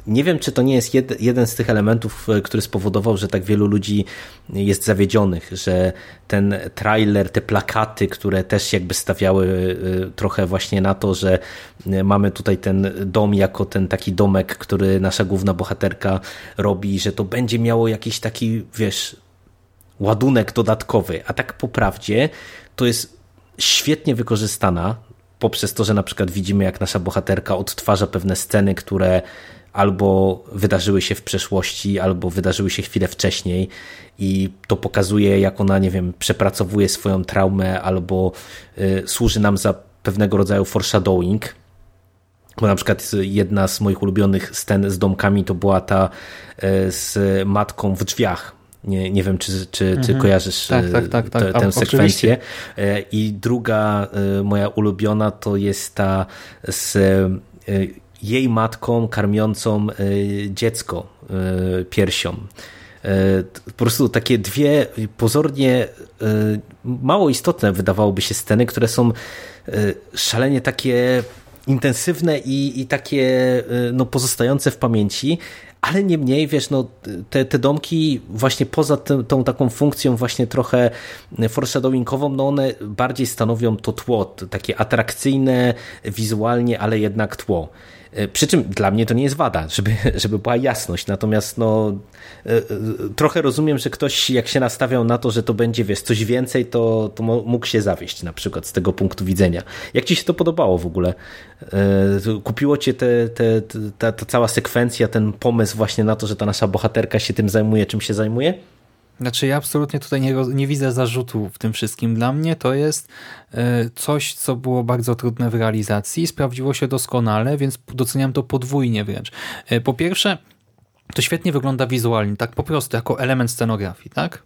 nie wiem, czy to nie jest jed, jeden z tych elementów, e, który spowodował, że tak wielu ludzi jest zawiedzionych, że ten trailer, te plakaty, które też jakby stawiały e, trochę właśnie na to, że e, mamy tutaj ten dom jako ten taki domek, który nasza główna bohaterka robi, że to będzie miało jakiś taki, wiesz, ładunek dodatkowy, a tak po prawdzie to jest świetnie wykorzystana poprzez to, że na przykład widzimy, jak nasza bohaterka odtwarza pewne sceny, które albo wydarzyły się w przeszłości, albo wydarzyły się chwilę wcześniej i to pokazuje, jak ona, nie wiem, przepracowuje swoją traumę, albo y, służy nam za pewnego rodzaju foreshadowing. Bo na przykład jedna z moich ulubionych scen z domkami to była ta y, z matką w drzwiach, nie, nie wiem, czy, czy, mhm. kojarzysz tak, tak, tak, tak. tę sekwencję. Oczywiście. I druga moja ulubiona to jest ta z jej matką karmiącą e, dziecko e, piersią. E, po prostu takie dwie pozornie mało istotne wydawałoby się sceny, które są szalenie takie intensywne i, i takie no, pozostające w pamięci, ale niemniej, wiesz, no, te, te domki właśnie poza tym, tą taką funkcją właśnie trochę foreshadowingową, no one bardziej stanowią to tło, takie atrakcyjne wizualnie, ale jednak tło. E, przy czym dla mnie to nie jest wada, żeby, żeby była jasność. Natomiast no, e, e, trochę rozumiem, że ktoś jak się nastawiał na to, że to będzie wiesz, coś więcej, to, to mógł się zawieść na przykład z tego punktu widzenia. Jak ci się to podobało w ogóle? Kupiło cię te, te, ta, ta cała sekwencja, ten pomysł właśnie na to, że ta nasza bohaterka się tym zajmuje, czym się zajmuje?
Znaczy ja absolutnie tutaj nie, nie widzę zarzutu w tym wszystkim. Dla mnie to jest e, coś, co było bardzo trudne w realizacji, sprawdziło się doskonale, więc doceniam to podwójnie wręcz. E, po pierwsze, to świetnie wygląda wizualnie, tak po prostu, jako element scenografii, tak?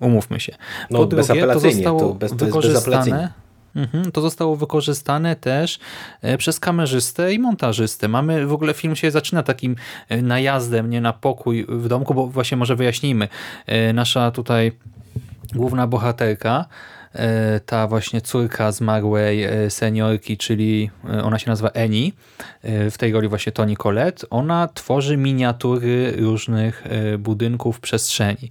Umówmy się.
Po no, drugie, to zostało to bez,
wykorzystane Mhm, to zostało wykorzystane też e, przez kamerzystę i montażystę. Mamy w ogóle film się zaczyna takim e, najazdem, nie na pokój w domku, bo właśnie może wyjaśnijmy. E, nasza tutaj główna bohaterka, ta właśnie córka zmarłej seniorki, czyli ona się nazywa Eni, w tej roli właśnie Toni Collette, ona tworzy miniatury różnych budynków przestrzeni.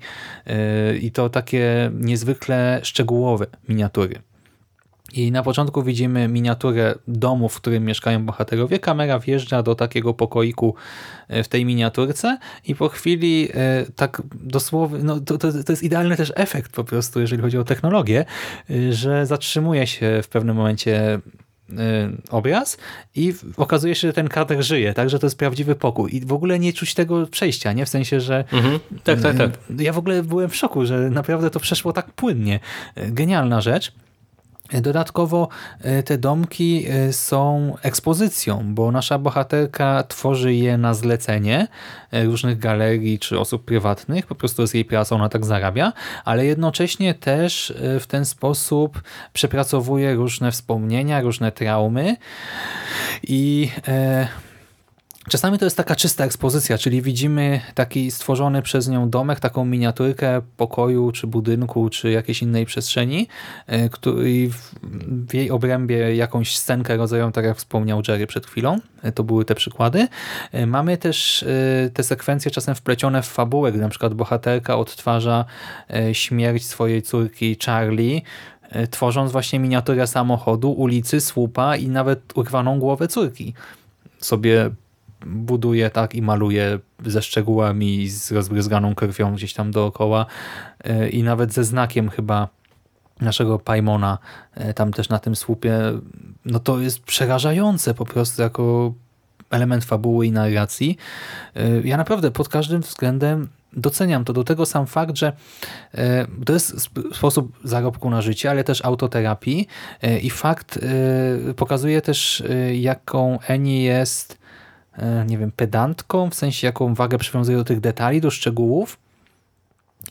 I to takie niezwykle szczegółowe miniatury. I na początku widzimy miniaturę domu, w którym mieszkają bohaterowie. Kamera wjeżdża do takiego pokoiku e, w tej miniaturce i po chwili e, tak dosłownie, no to, to, to jest idealny też efekt po prostu, jeżeli chodzi o technologię, e, że zatrzymuje się w pewnym momencie obraz i okazuje się, że ten kadr żyje, tak, że to jest prawdziwy pokój i w ogóle nie czuć tego przejścia, nie? W sensie, że
mhm. tak, tak, tak.
ja w ogóle byłem w szoku, że naprawdę to przeszło tak płynnie. Genialna rzecz. Dodatkowo e, te domki e, są ekspozycją, bo nasza bohaterka tworzy je na zlecenie e, różnych galerii czy osób prywatnych, po prostu z jej pracy ona tak zarabia, ale jednocześnie też w ten sposób przepracowuje różne wspomnienia, różne traumy i Czasami to jest taka czysta ekspozycja, czyli widzimy taki stworzony przez nią domek, taką miniaturkę pokoju, czy budynku, czy jakiejś innej przestrzeni, e, który w jej obrębie jakąś scenkę rodzajową, tak jak wspomniał Jerry przed chwilą. E, to były te przykłady. E, mamy też te sekwencje czasem wplecione w fabułę, gdy na przykład bohaterka odtwarza śmierć swojej córki Charlie, tworząc właśnie miniaturę samochodu, ulicy, słupa i nawet urwaną głowę córki sobie buduje tak i maluje ze szczegółami, z rozbryzganą krwią gdzieś tam dookoła e, i nawet ze znakiem chyba naszego Paimona e, tam też na tym słupie, no to jest przerażające po prostu jako element fabuły i narracji. E, ja naprawdę pod każdym względem doceniam to. Do tego sam fakt, że to jest sposób zarobku na życie, ale też autoterapii i fakt pokazuje też, jaką Eni jest nie wiem, pedantką, w sensie jaką wagę przywiązuje do tych detali, do szczegółów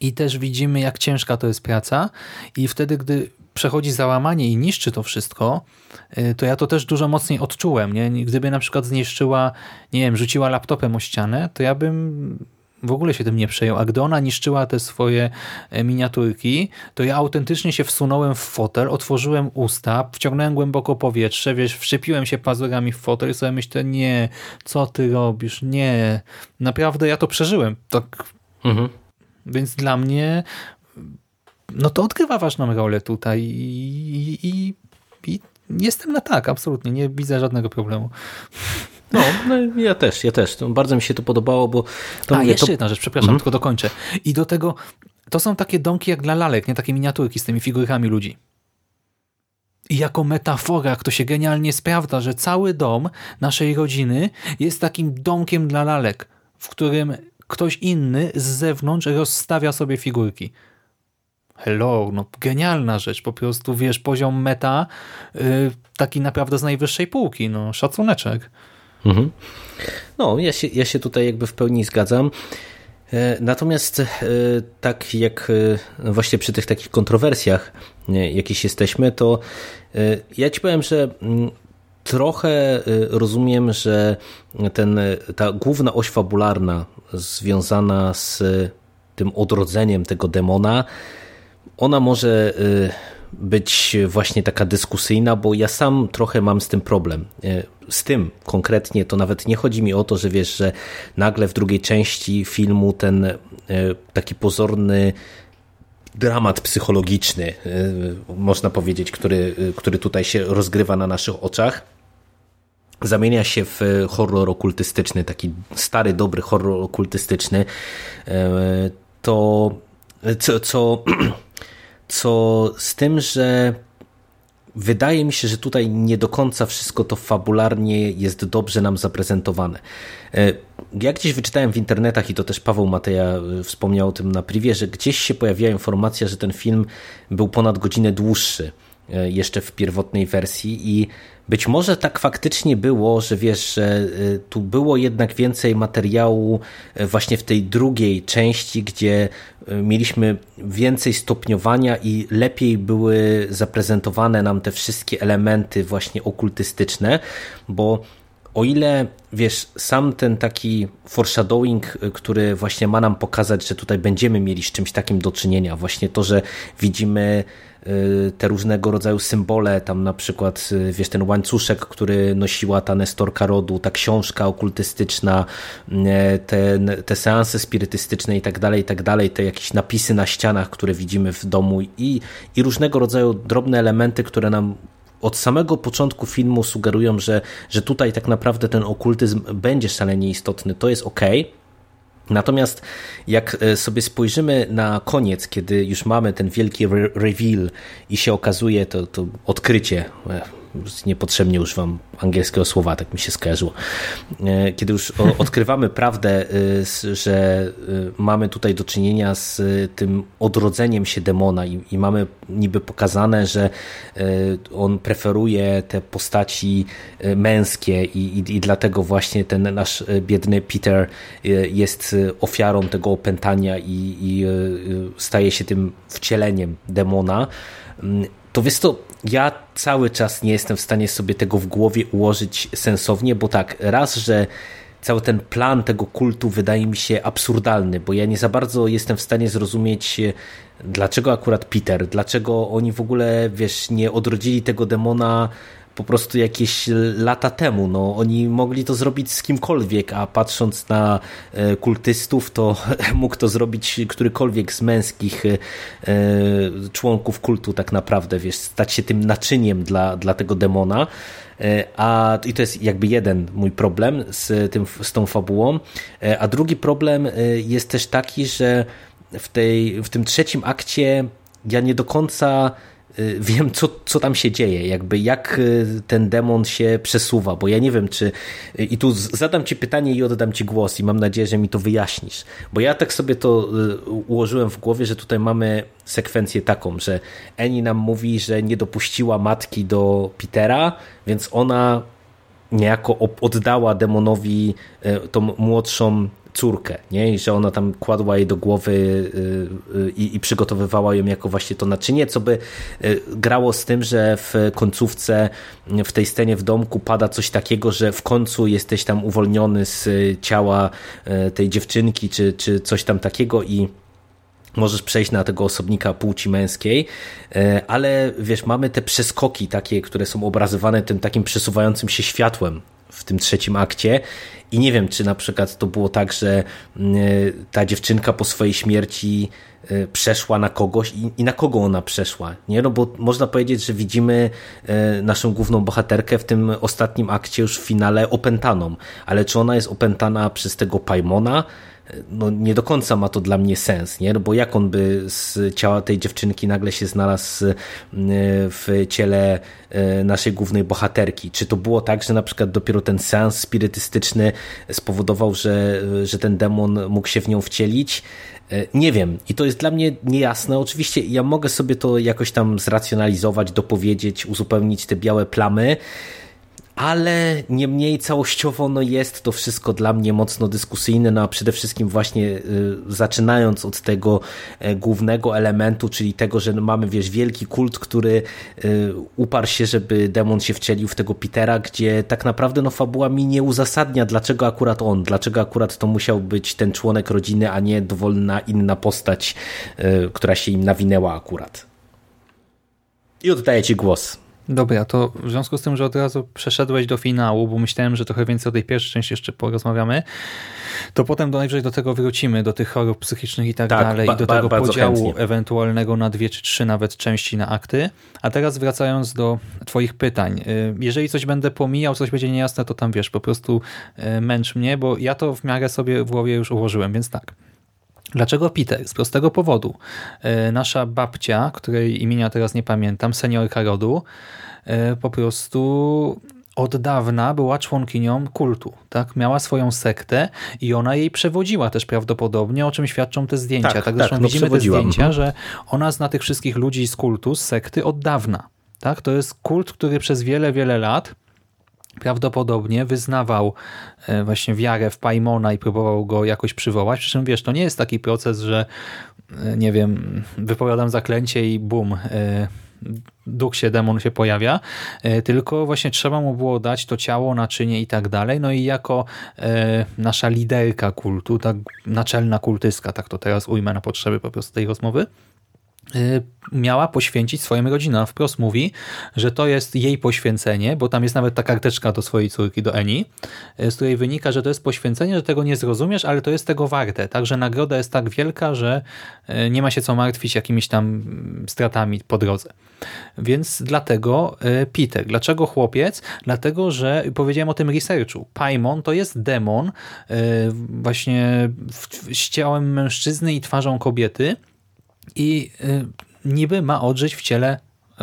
i też widzimy, jak ciężka to jest praca i wtedy, gdy przechodzi załamanie i niszczy to wszystko, e, to ja to też dużo mocniej odczułem. Nie? Gdyby na przykład zniszczyła, nie wiem, rzuciła laptopem o ścianę, to ja bym w ogóle się tym nie przejął. A gdy ona niszczyła te swoje e, miniaturki, to ja autentycznie się wsunąłem w fotel, otworzyłem usta, wciągnąłem głęboko powietrze, wiesz, wszczepiłem się pazurami w fotel i sobie myślę, nie, co ty robisz, nie. Naprawdę ja to przeżyłem. Tak. Mhm. Więc dla mnie no to odgrywa ważną rolę tutaj i, i, i jestem na tak, absolutnie, nie widzę żadnego problemu.
No, no, ja też, ja też. Bardzo mi się to podobało, bo...
To A, mówię, jeszcze to... jedna rzecz, przepraszam, mhm. tylko dokończę. I do tego, to są takie domki jak dla lalek, nie takie miniaturki z tymi figurkami ludzi. I jako metafora, jak to się genialnie sprawdza, że cały dom naszej rodziny jest takim domkiem dla lalek, w którym ktoś inny z zewnątrz rozstawia sobie figurki. Hello, no genialna rzecz, po prostu wiesz, poziom meta yy, taki naprawdę z najwyższej półki, no szacuneczek. Mhm.
No, ja się, ja się tutaj jakby w pełni zgadzam. E, natomiast e, tak jak e, właśnie przy tych takich kontrowersjach jakieś jesteśmy, to ja ci powiem, że mm, trochę rozumiem, że ten, ta główna oś fabularna związana z tym odrodzeniem tego demona, ona może być właśnie taka dyskusyjna, bo ja sam trochę mam z tym problem. E, z tym konkretnie to nawet nie chodzi mi o to, że wiesz, że nagle w drugiej części filmu ten e, taki pozorny dramat psychologiczny, e, można powiedzieć, który, który tutaj się rozgrywa na naszych oczach, zamienia się w horror okultystyczny, taki stary, dobry horror okultystyczny, to co, co co z tym, że wydaje mi się, że tutaj nie do końca wszystko to fabularnie jest dobrze nam zaprezentowane. E, ja gdzieś wyczytałem w internetach i to też Paweł Mateja e, wspomniał o tym na privie, że gdzieś się pojawiła informacja, że ten film był ponad godzinę dłuższy e, jeszcze w pierwotnej wersji i być może tak faktycznie było, że wiesz, że y, tu było jednak więcej materiału y, właśnie w tej drugiej części, gdzie y, mieliśmy więcej stopniowania i lepiej były zaprezentowane nam te wszystkie elementy właśnie okultystyczne, bo o ile, wiesz, sam ten taki foreshadowing, który właśnie ma nam pokazać, że tutaj będziemy mieli z czymś takim do czynienia, właśnie to, że widzimy te różnego rodzaju symbole, tam na przykład, y, wiesz, ten łańcuszek, który nosiła ta Nestorka rodu, ta książka okultystyczna, y, te, te seanse spirytystyczne i tak dalej, i tak dalej, te jakieś napisy na ścianach, które widzimy w domu i, i różnego rodzaju drobne elementy, które nam od samego początku filmu sugerują, że, że tutaj tak naprawdę ten okultyzm będzie szalenie istotny, to jest ok. Natomiast jak e, sobie spojrzymy na koniec, kiedy już mamy ten wielki reveal i się okazuje to, to odkrycie, e, niepotrzebnie używam angielskiego słowa, tak mi się skojarzyło. E, kiedy już odkrywamy prawdę, e, że e, mamy tutaj do czynienia z tym odrodzeniem się demona i, i mamy niby pokazane, że on preferuje te postaci męskie i, i, i dlatego właśnie ten nasz biedny Peter jest ofiarą tego opętania i, i staje się tym wcieleniem demona to wiesz to, ja cały czas nie jestem w stanie sobie tego w głowie ułożyć sensownie, bo tak, raz, że cały ten plan tego kultu wydaje mi się absurdalny, bo ja nie za bardzo jestem w stanie zrozumieć, dlaczego akurat Peter, dlaczego oni w ogóle, wiesz, nie odrodzili tego demona po prostu jakieś lata temu. No, oni mogli to zrobić z kimkolwiek, a patrząc na e, kultystów, to mógł to zrobić którykolwiek z męskich e, członków kultu tak naprawdę, wiesz, stać się tym naczyniem dla, dla tego demona. E, a, I to jest jakby jeden mój problem z, tym, z tą fabułą. A drugi problem jest też taki, że w, tej, w tym trzecim akcie ja nie do końca wiem, co, co tam się dzieje, jakby jak y, ten demon się przesuwa, bo ja nie wiem, czy. Y, I tu zadam ci pytanie i oddam ci głos, i mam nadzieję, że mi to wyjaśnisz. Bo ja tak sobie to ułożyłem w głowie, że tutaj mamy sekwencję taką, że Eni nam mówi, że nie dopuściła matki do Petera, więc ona niejako oddała demonowi tą młodszą córkę, nie? I że ona tam kładła jej do głowy y, y, i, i przygotowywała ją jako właśnie to naczynie, co by y, grało z tym, że w końcówce w tej scenie w domku pada coś takiego, że w końcu jesteś tam uwolniony z ciała tej dziewczynki, czy, czy coś tam takiego i możesz przejść na tego osobnika płci męskiej, ale wiesz, mamy te przeskoki takie, które są obrazowane tym takim przesuwającym się światłem w tym trzecim akcie i nie wiem, czy na przykład to było tak, że mm, ta dziewczynka po swojej śmierci y, przeszła na kogoś i, na kogo ona przeszła, nie? No bo można powiedzieć, że widzimy y, naszą główną bohaterkę w tym ostatnim akcie już w finale opętaną, ale czy ona jest opętana przez tego Paimona, no nie do końca ma to dla mnie sens, nie? No bo jak on by z ciała tej dziewczynki nagle się znalazł e, w ciele e, naszej głównej bohaterki? Czy to było tak, że na przykład dopiero ten sens spirytystyczny spowodował, że, że ten demon mógł się w nią wcielić? E, nie wiem i to jest dla mnie niejasne. Oczywiście ja mogę sobie to jakoś tam zracjonalizować, dopowiedzieć, uzupełnić te białe plamy, ale niemniej całościowo no jest to wszystko dla mnie mocno dyskusyjne, no a przede wszystkim właśnie y, zaczynając od tego y, głównego elementu, czyli tego, że mamy wiesz, wielki kult, który y, uparł się, żeby demon się wcielił w tego Petera, gdzie tak naprawdę no fabuła mi nie uzasadnia, dlaczego akurat on, dlaczego akurat to musiał być ten członek rodziny, a nie dowolna inna postać, y, która się im nawinęła akurat. I oddaję Ci głos.
Dobra, to w związku z tym, że od razu przeszedłeś do finału, bo myślałem, że trochę więcej o tej pierwszej części jeszcze porozmawiamy, to potem do najwyżej do tego wrócimy, do tych chorób psychicznych i tak, tak dalej, i do tego podziału chętnie. ewentualnego na dwie czy trzy nawet części na akty. A teraz wracając do twoich pytań. Y, jeżeli coś będę pomijał, coś będzie niejasne, to tam wiesz, po prostu y, męcz mnie, bo ja to w miarę sobie w głowie już ułożyłem, więc tak. Dlaczego Peter? Z prostego powodu. E, nasza babcia, której imienia teraz nie pamiętam, seniorka rodu, e, po prostu od dawna była członkinią kultu. tak? Miała swoją sektę i ona jej przewodziła też prawdopodobnie, o czym świadczą te zdjęcia. Tak, tak zresztą tak, widzimy te zdjęcia, mhm. że ona zna tych wszystkich ludzi z kultu, z sekty od dawna. Tak? To jest kult, który przez wiele, wiele lat prawdopodobnie wyznawał e, właśnie wiarę w Paimona i próbował go jakoś przywołać. Przy czym wiesz, to nie jest taki proces, że e, nie wiem, wypowiadam zaklęcie i bum, e, duch się, demon się pojawia, tylko właśnie trzeba mu było dać to ciało, naczynie i tak dalej. No i jako nasza liderka kultu, tak naczelna kultyska, tak to teraz ujmę na potrzeby po prostu tej rozmowy, miała poświęcić swoim rodzinom. Wprost mówi, że to jest jej poświęcenie, bo tam jest nawet ta karteczka do swojej córki, do Eni, y, z której wynika, że to jest poświęcenie, że tego nie zrozumiesz, ale to jest tego warte. Także nagroda jest tak wielka, że y, nie ma się co martwić jakimiś tam mm, stratami po drodze. Więc dlatego Peter. Dlaczego chłopiec? Dlatego, że powiedziałem o tym researchu. Paimon to jest demon właśnie z ciałem mężczyzny i twarzą kobiety, i y, niby ma odżyć w ciele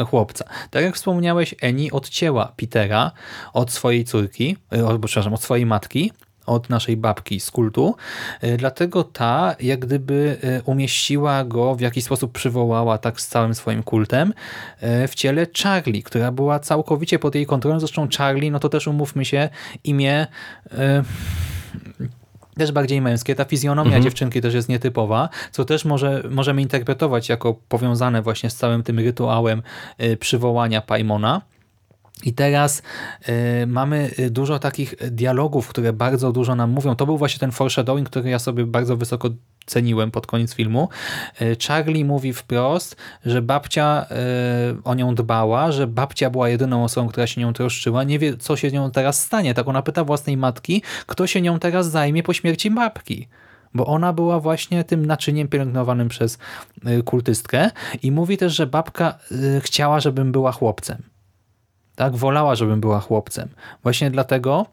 chłopca. Tak jak wspomniałeś, Eni odcięła Petera od swojej córki, y, przepraszam, od swojej matki, od naszej babki z kultu, y, dlatego ta jak gdyby umieściła go, w jakiś sposób przywołała tak z całym swoim kultem w ciele Charlie, która była całkowicie pod jej kontrolą. Zresztą Charlie, no to też umówmy się, imię też bardziej męskie. Ta fizjonomia mhm. dziewczynki też jest nietypowa, co też może, możemy interpretować jako powiązane właśnie z całym tym rytuałem y, przywołania Paimona. I teraz y, mamy dużo takich dialogów, które bardzo dużo nam mówią. To był właśnie ten foreshadowing, który ja sobie bardzo wysoko ceniłem pod koniec filmu. Y, Charlie mówi wprost, że babcia y, o nią dbała, że babcia była jedyną osobą, która się nią troszczyła. Nie wie, co się nią teraz stanie. Tak ona pyta własnej matki, kto się nią teraz zajmie po śmierci babki bo ona była właśnie tym naczyniem pielęgnowanym przez kultystkę i mówi też, że babka chciała, żebym była chłopcem tak? Wolała, żebym była chłopcem. Właśnie dlatego,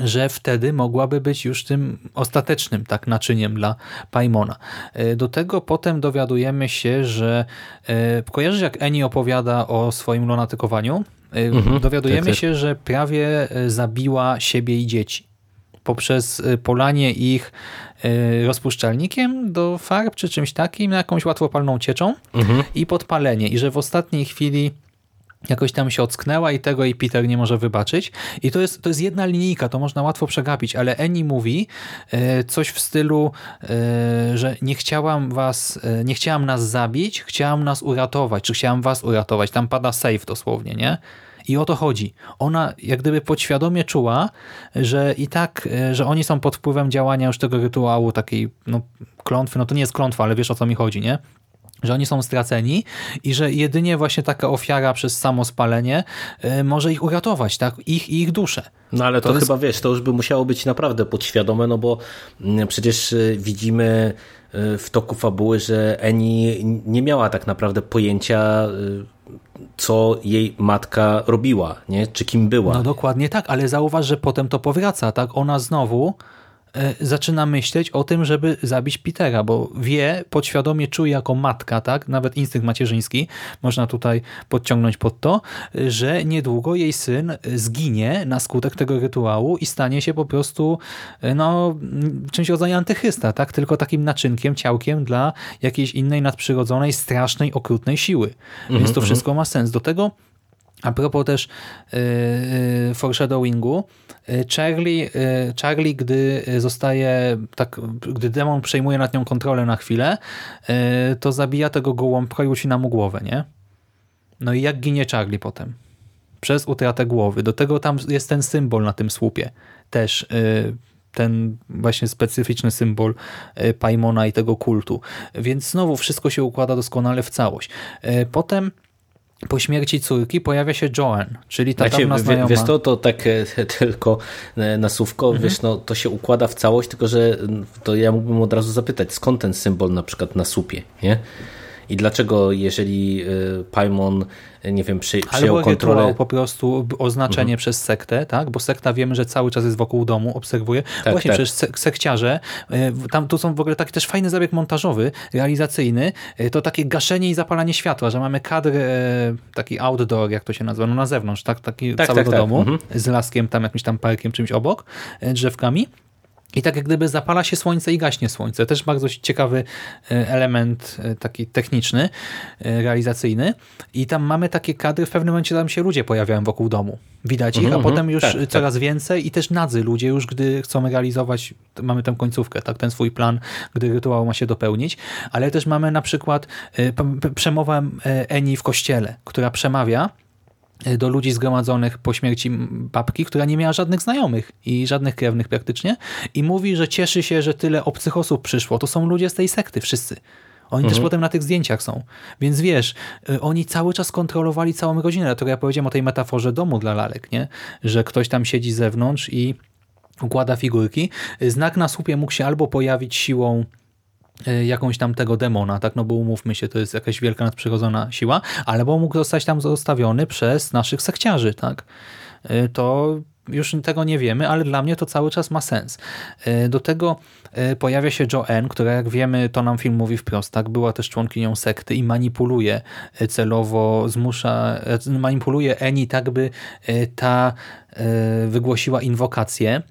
że wtedy mogłaby być już tym ostatecznym tak naczyniem dla Paimona. E, do tego potem dowiadujemy się, że e, kojarzysz jak Eni opowiada o swoim lunatykowaniu? E, mhm, dowiadujemy tak, tak. się, że prawie zabiła siebie i dzieci poprzez polanie ich rozpuszczalnikiem do farb czy czymś takim, jakąś łatwopalną cieczą mhm. i podpalenie. I że w ostatniej chwili jakoś tam się ocknęła i tego i Peter nie może wybaczyć. I to jest, to jest jedna linijka, to można łatwo przegapić, ale Eni mówi e, coś w stylu, e, że nie chciałam was, e, nie chciałam nas zabić, chciałam nas uratować, czy chciałam was uratować. Tam pada save dosłownie, nie? I o to chodzi. Ona jak gdyby podświadomie czuła, że i tak, że oni są pod wpływem działania już tego rytuału takiej no, klątwy, no to nie jest klątwa, ale wiesz o co mi chodzi, nie? Że oni są straceni i że jedynie właśnie taka ofiara przez samo spalenie y, może ich uratować, tak? Ich i ich duszę.
No ale to, to jest... chyba wiesz, to już by musiało być naprawdę podświadome, no bo mm, przecież y, widzimy y, w toku fabuły, że Eni nie miała tak naprawdę pojęcia co jej matka robiła, nie? czy kim była.
No dokładnie tak, ale zauważ, że potem to powraca, tak? Ona znowu zaczyna myśleć o tym, żeby zabić Petera, bo wie, podświadomie czuje jako matka, tak, nawet instynkt macierzyński, można tutaj podciągnąć pod to, że niedługo jej syn zginie na skutek tego rytuału i stanie się po prostu e, no, czymś w rodzaju antychrysta, tak, tylko takim naczynkiem, ciałkiem dla jakiejś innej nadprzyrodzonej, strasznej, okrutnej siły. Więc to mhm, wszystko ma sens. Do tego a propos też yy, foreshadowingu, Charlie, yy, Charlie, gdy zostaje, tak, gdy demon przejmuje nad nią kontrolę na chwilę, yy, to zabija tego gołąbka i ucina mu głowę, nie? No i jak ginie Charlie potem? Przez utratę głowy. Do tego tam jest ten symbol na tym słupie. Też ten właśnie specyficzny symbol Paimona i tego kultu. Więc znowu wszystko się układa doskonale w całość. Potem po śmierci córki pojawia się Joan, czyli ta dawna znajoma.
Wiesz to, to tak e, tylko e, nasłówko, mhm. wiesz, no, to się układa w całość, tylko że to ja mógłbym od razu zapytać, skąd ten symbol na przykład na supie, nie? I dlaczego, jeżeli y, Paimon, nie wiem, przy, przyjął Albo kontrolę...
po prostu oznaczenie mhm. przez sektę, tak? bo sekta wiemy, że cały czas jest wokół domu, obserwuje. Tak, Właśnie tak. przecież sekciarze, y, tam tu są w ogóle taki też fajny zabieg montażowy, realizacyjny, y, to takie gaszenie i zapalanie światła, że mamy kadr taki outdoor, jak to się nazywa, no na zewnątrz, tak? Taki tak, całego tak, tak. domu, mhm. z laskiem, tam jakimś tam parkiem, czymś obok, drzewkami. I tak jak gdyby zapala się słońce i gaśnie słońce. Też bardzo ciekawy e, element e, taki techniczny, e, realizacyjny. I tam mamy takie kadry, w pewnym momencie tam się ludzie pojawiają wokół domu. Widać ich, mm -hmm, a potem już tak, coraz tak. więcej i też nadzy ludzie już, gdy chcą realizować, mamy tę końcówkę, tak, ten swój plan, gdy rytuał ma się dopełnić. Ale też mamy na przykład przemowę Eni w kościele, która przemawia do ludzi zgromadzonych po śmierci babki, która nie miała żadnych znajomych i żadnych krewnych praktycznie i mówi, że cieszy się, że tyle obcych osób przyszło. To są ludzie z tej sekty, wszyscy. Oni mhm. też potem na tych zdjęciach są. Więc wiesz, e, oni cały czas kontrolowali całą rodzinę. Dlatego ja powiedziałem o tej metaforze domu dla lalek, nie? że ktoś tam siedzi z zewnątrz i układa figurki. Znak na słupie mógł się albo pojawić siłą E, jakąś tam tego demona, tak, no bo umówmy się, to jest jakaś wielka nadprzyrodzona siła, albo mógł zostać tam zostawiony przez naszych sekciarzy, tak. E, to już tego nie wiemy, ale dla mnie to cały czas ma sens. E, do tego pojawia się Joanne, która jak wiemy, to nam film mówi wprost, tak, była też członkinią sekty i manipuluje celowo, zmusza, manipuluje Eni tak, by ta wygłosiła inwokację,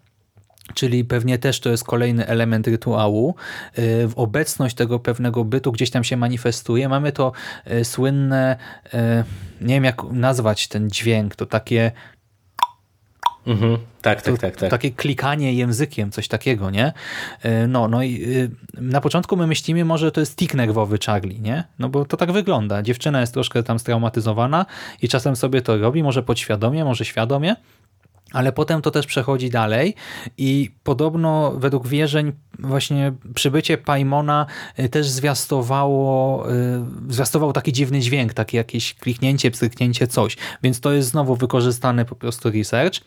Czyli pewnie też to jest kolejny element rytuału. Y, w obecność tego pewnego bytu gdzieś tam się manifestuje. Mamy to y, słynne, y, nie wiem jak nazwać ten dźwięk, to takie
Mhm. Tak, tak, tak, tak.
Takie klikanie językiem, coś takiego, nie? No, no i na początku my myślimy może to jest tik nerwowy Charlie, nie? No bo to tak wygląda. Dziewczyna jest troszkę tam straumatyzowana i czasem sobie to robi, może podświadomie, może świadomie, ale potem to też przechodzi dalej i podobno według wierzeń właśnie przybycie Paimona y, też zwiastowało, y, zwiastował taki dziwny dźwięk, takie jakieś kliknięcie, pstryknięcie, coś. Więc to jest znowu wykorzystany po prostu research.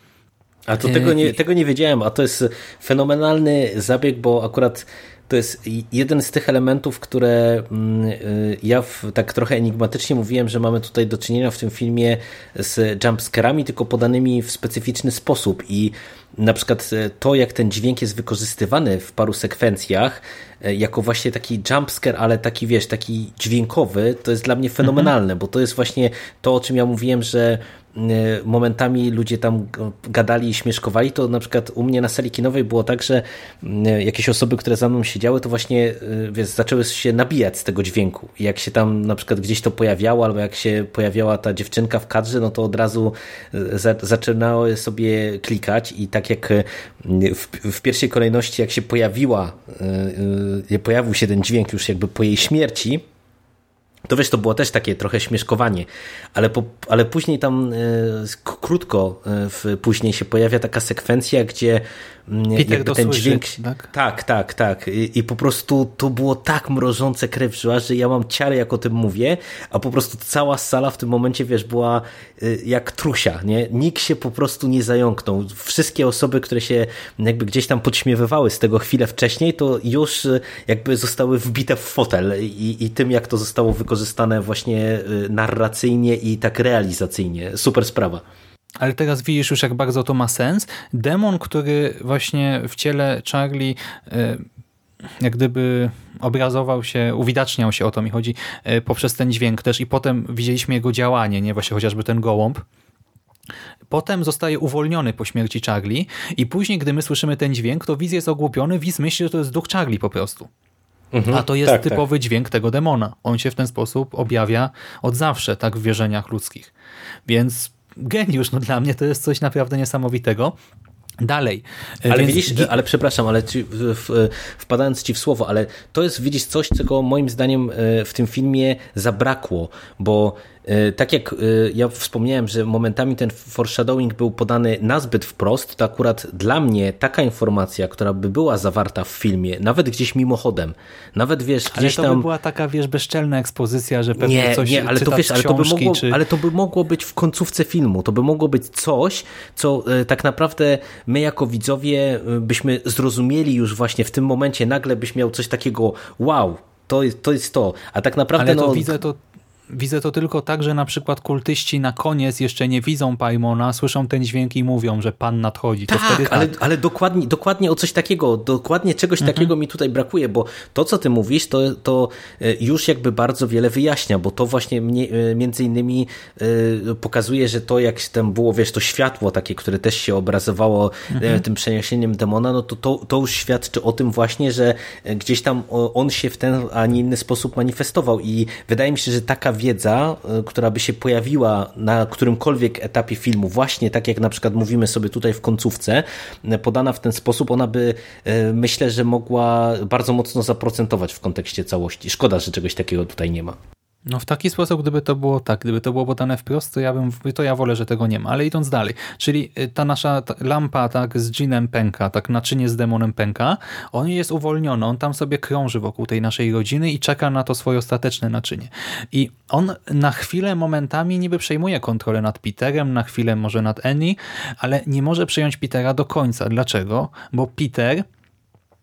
A to tego
E,
nie, tego nie wiedziałem, a to jest fenomenalny zabieg, bo akurat to jest jeden z tych elementów, które mm, y, ja w, tak trochę enigmatycznie mówiłem, że mamy tutaj do czynienia w tym filmie z jumpscarami, tylko podanymi w specyficzny sposób. I na przykład e, to, jak ten dźwięk jest wykorzystywany w paru sekwencjach, e, jako właśnie taki jumpscare, ale taki wiesz, taki dźwiękowy, to jest dla mnie fenomenalne, bo to jest właśnie to, o czym ja mówiłem, że momentami ludzie tam gadali i śmieszkowali, to na przykład u mnie na sali kinowej było tak, że mm, jakieś osoby, które za mną siedziały, to właśnie e, wiesz, zaczęły się nabijać z tego dźwięku. Jak się tam na przykład gdzieś to pojawiało, albo jak się pojawiała ta dziewczynka w kadrze, no to od razu za, zaczynały sobie klikać i tak jak w, w pierwszej kolejności, jak się pojawiła, pojawił się ten dźwięk już jakby po jej śmierci, to wiesz, to było też takie trochę śmieszkowanie, ale, po, ale później tam e, krótko e, w, później się pojawia taka sekwencja, gdzie mm,
to
ten
słyszy,
dźwięk.
tak?
Tak, tak, tak. I, I po prostu to było tak mrożące krew w żyłach, że ja mam ciary, jak o tym mówię, a po prostu cała sala w tym momencie, wiesz, była y, jak trusia, nie? Nikt się po prostu nie zająknął. Wszystkie osoby, które się jakby gdzieś tam podśmiewywały z tego chwilę wcześniej, to już jakby zostały wbite w fotel i, i tym, jak to zostało wykorzystane właśnie y, narracyjnie i tak realizacyjnie. Super sprawa.
Ale teraz widzisz już, jak bardzo to ma sens. Demon, który właśnie w ciele Charlie e, jak gdyby obrazował się, uwidaczniał się, o to mi chodzi, e, poprzez ten dźwięk też i potem widzieliśmy jego działanie, nie właśnie chociażby ten gołąb. Potem zostaje uwolniony po śmierci Charlie i później, gdy my słyszymy ten dźwięk, to Wiz jest ogłupiony, Wiz myśli, że to jest duch Charlie po prostu. A to jest
tak,
typowy dźwięk tego demona. On się w ten sposób objawia od zawsze, tak w wierzeniach ludzkich. Więc geniusz, no dla mnie to jest coś naprawdę niesamowitego. Dalej. E,
Ale
Więc
widzisz, ale przepraszam, ale ci, w, wpadając ci w słowo, ale to jest widzisz coś, czego moim zdaniem e, w tym filmie zabrakło, bo tak jak e, ja wspomniałem, że momentami ten foreshadowing był podany nazbyt wprost, to akurat dla mnie taka informacja, która by była zawarta w filmie, nawet gdzieś mimochodem, nawet wiesz,
ale
gdzieś
to
tam...
by była taka, wiesz, bezczelna ekspozycja, że pewnie
Nie,
coś
nie, ale to wiesz, ale to, by mogło,
czy...
ale to by mogło być w końcówce filmu. To by mogło być coś, co e, tak naprawdę my jako widzowie e, byśmy zrozumieli już właśnie w tym momencie. Nagle byś miał coś takiego, wow, to jest to. Jest to. A tak naprawdę
Ale to
no,
widzę to Widzę to tylko tak, że na przykład kultyści na koniec jeszcze nie widzą Paimona, słyszą ten dźwięk i mówią, że pan nadchodzi. To wtedy
Tak,
tak.
ale, ale dokładnie, dokładnie o coś takiego, dokładnie czegoś
Mhm.
takiego mi tutaj brakuje, bo to, co ty mówisz, to, to e, już jakby bardzo wiele wyjaśnia, bo to właśnie mnie, e, między innymi e, pokazuje, że to jak tam było, wiesz, to światło takie, które też się obrazowało
Mhm.
tym przeniesieniem demona, no to, to to już świadczy o tym właśnie, że gdzieś tam on się w ten, a nie inny sposób manifestował i wydaje mi się, że taka wiedza, e, która by się pojawiła na którymkolwiek etapie filmu, właśnie tak jak na przykład mówimy sobie tutaj w końcówce, e, podana w ten sposób, ona by e, myślę, że mogła bardzo mocno zaprocentować w kontekście całości. Szkoda, że czegoś takiego tutaj nie ma.
No w taki sposób, gdyby to było tak, gdyby to było podane wprost, to ja bym, to ja wolę, że tego nie ma. Ale idąc dalej, czyli y, ta nasza lampa tak z dżinem pęka, tak naczynie z demonem pęka, on jest uwolniony, on tam sobie krąży wokół tej naszej rodziny i czeka na to swoje ostateczne naczynie. I on na chwilę momentami niby przejmuje kontrolę nad Peterem, na chwilę może nad Annie, ale nie może przejąć Petera do końca. Dlaczego? Bo Peter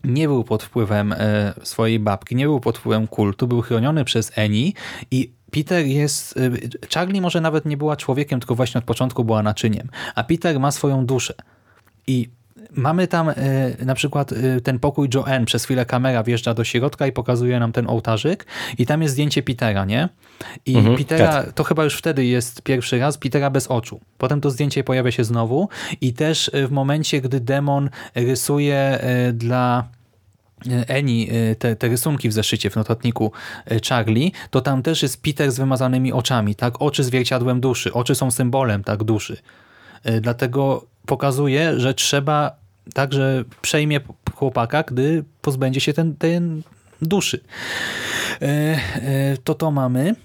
nie był pod wpływem e, swojej babki, nie był pod wpływem kultu, był chroniony przez Eni i Peter jest... e, Charlie może nawet nie była człowiekiem, tylko właśnie od początku była naczyniem, a Peter ma swoją duszę. I mamy tam e, na przykład e, ten pokój Joanne, przez chwilę kamera wjeżdża do środka i pokazuje nam ten ołtarzyk i tam jest zdjęcie Petera, nie? I
Mhm,
Petera, to chyba już wtedy jest pierwszy raz, Petera bez oczu. Potem to zdjęcie pojawia się znowu i też e, w momencie, gdy demon rysuje dla Eni te, te rysunki w zeszycie, w notatniku Charlie, to tam też jest Peter z wymazanymi oczami, tak? Oczy zwierciadłem duszy, oczy są symbolem tak duszy. Dlatego pokazuje, że trzeba także przejmie chłopaka, gdy pozbędzie się ten, ten duszy. E, e, to to mamy.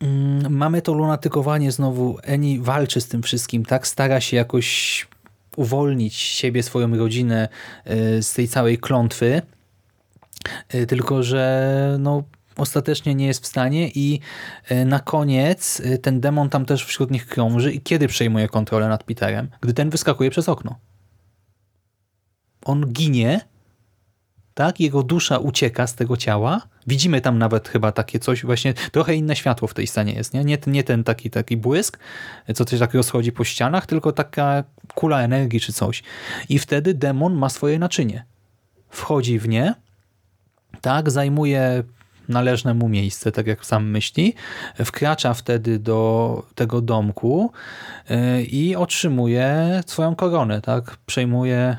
Mm, Mamy to lunatykowanie znowu. Eni walczy z tym wszystkim, tak? Stara się jakoś uwolnić siebie, swoją rodzinę e, z tej całej klątwy. Tylko, że no, ostatecznie nie jest w stanie i na koniec ten demon tam też wśród nich krąży i kiedy przejmuje kontrolę nad Peterem? Gdy ten wyskakuje przez okno. On ginie, tak? Jego dusza ucieka z tego ciała. Widzimy tam nawet chyba takie coś, właśnie trochę inne światło w tej scenie jest, nie? Nie, nie ten taki, taki błysk, co coś tak rozchodzi po ścianach, tylko taka kula energii czy coś. I wtedy demon ma swoje naczynie. Wchodzi w nie, tak, zajmuje należne mu miejsce, tak jak sam myśli, wkracza wtedy do tego domku yy, i otrzymuje swoją koronę, tak, przejmuje,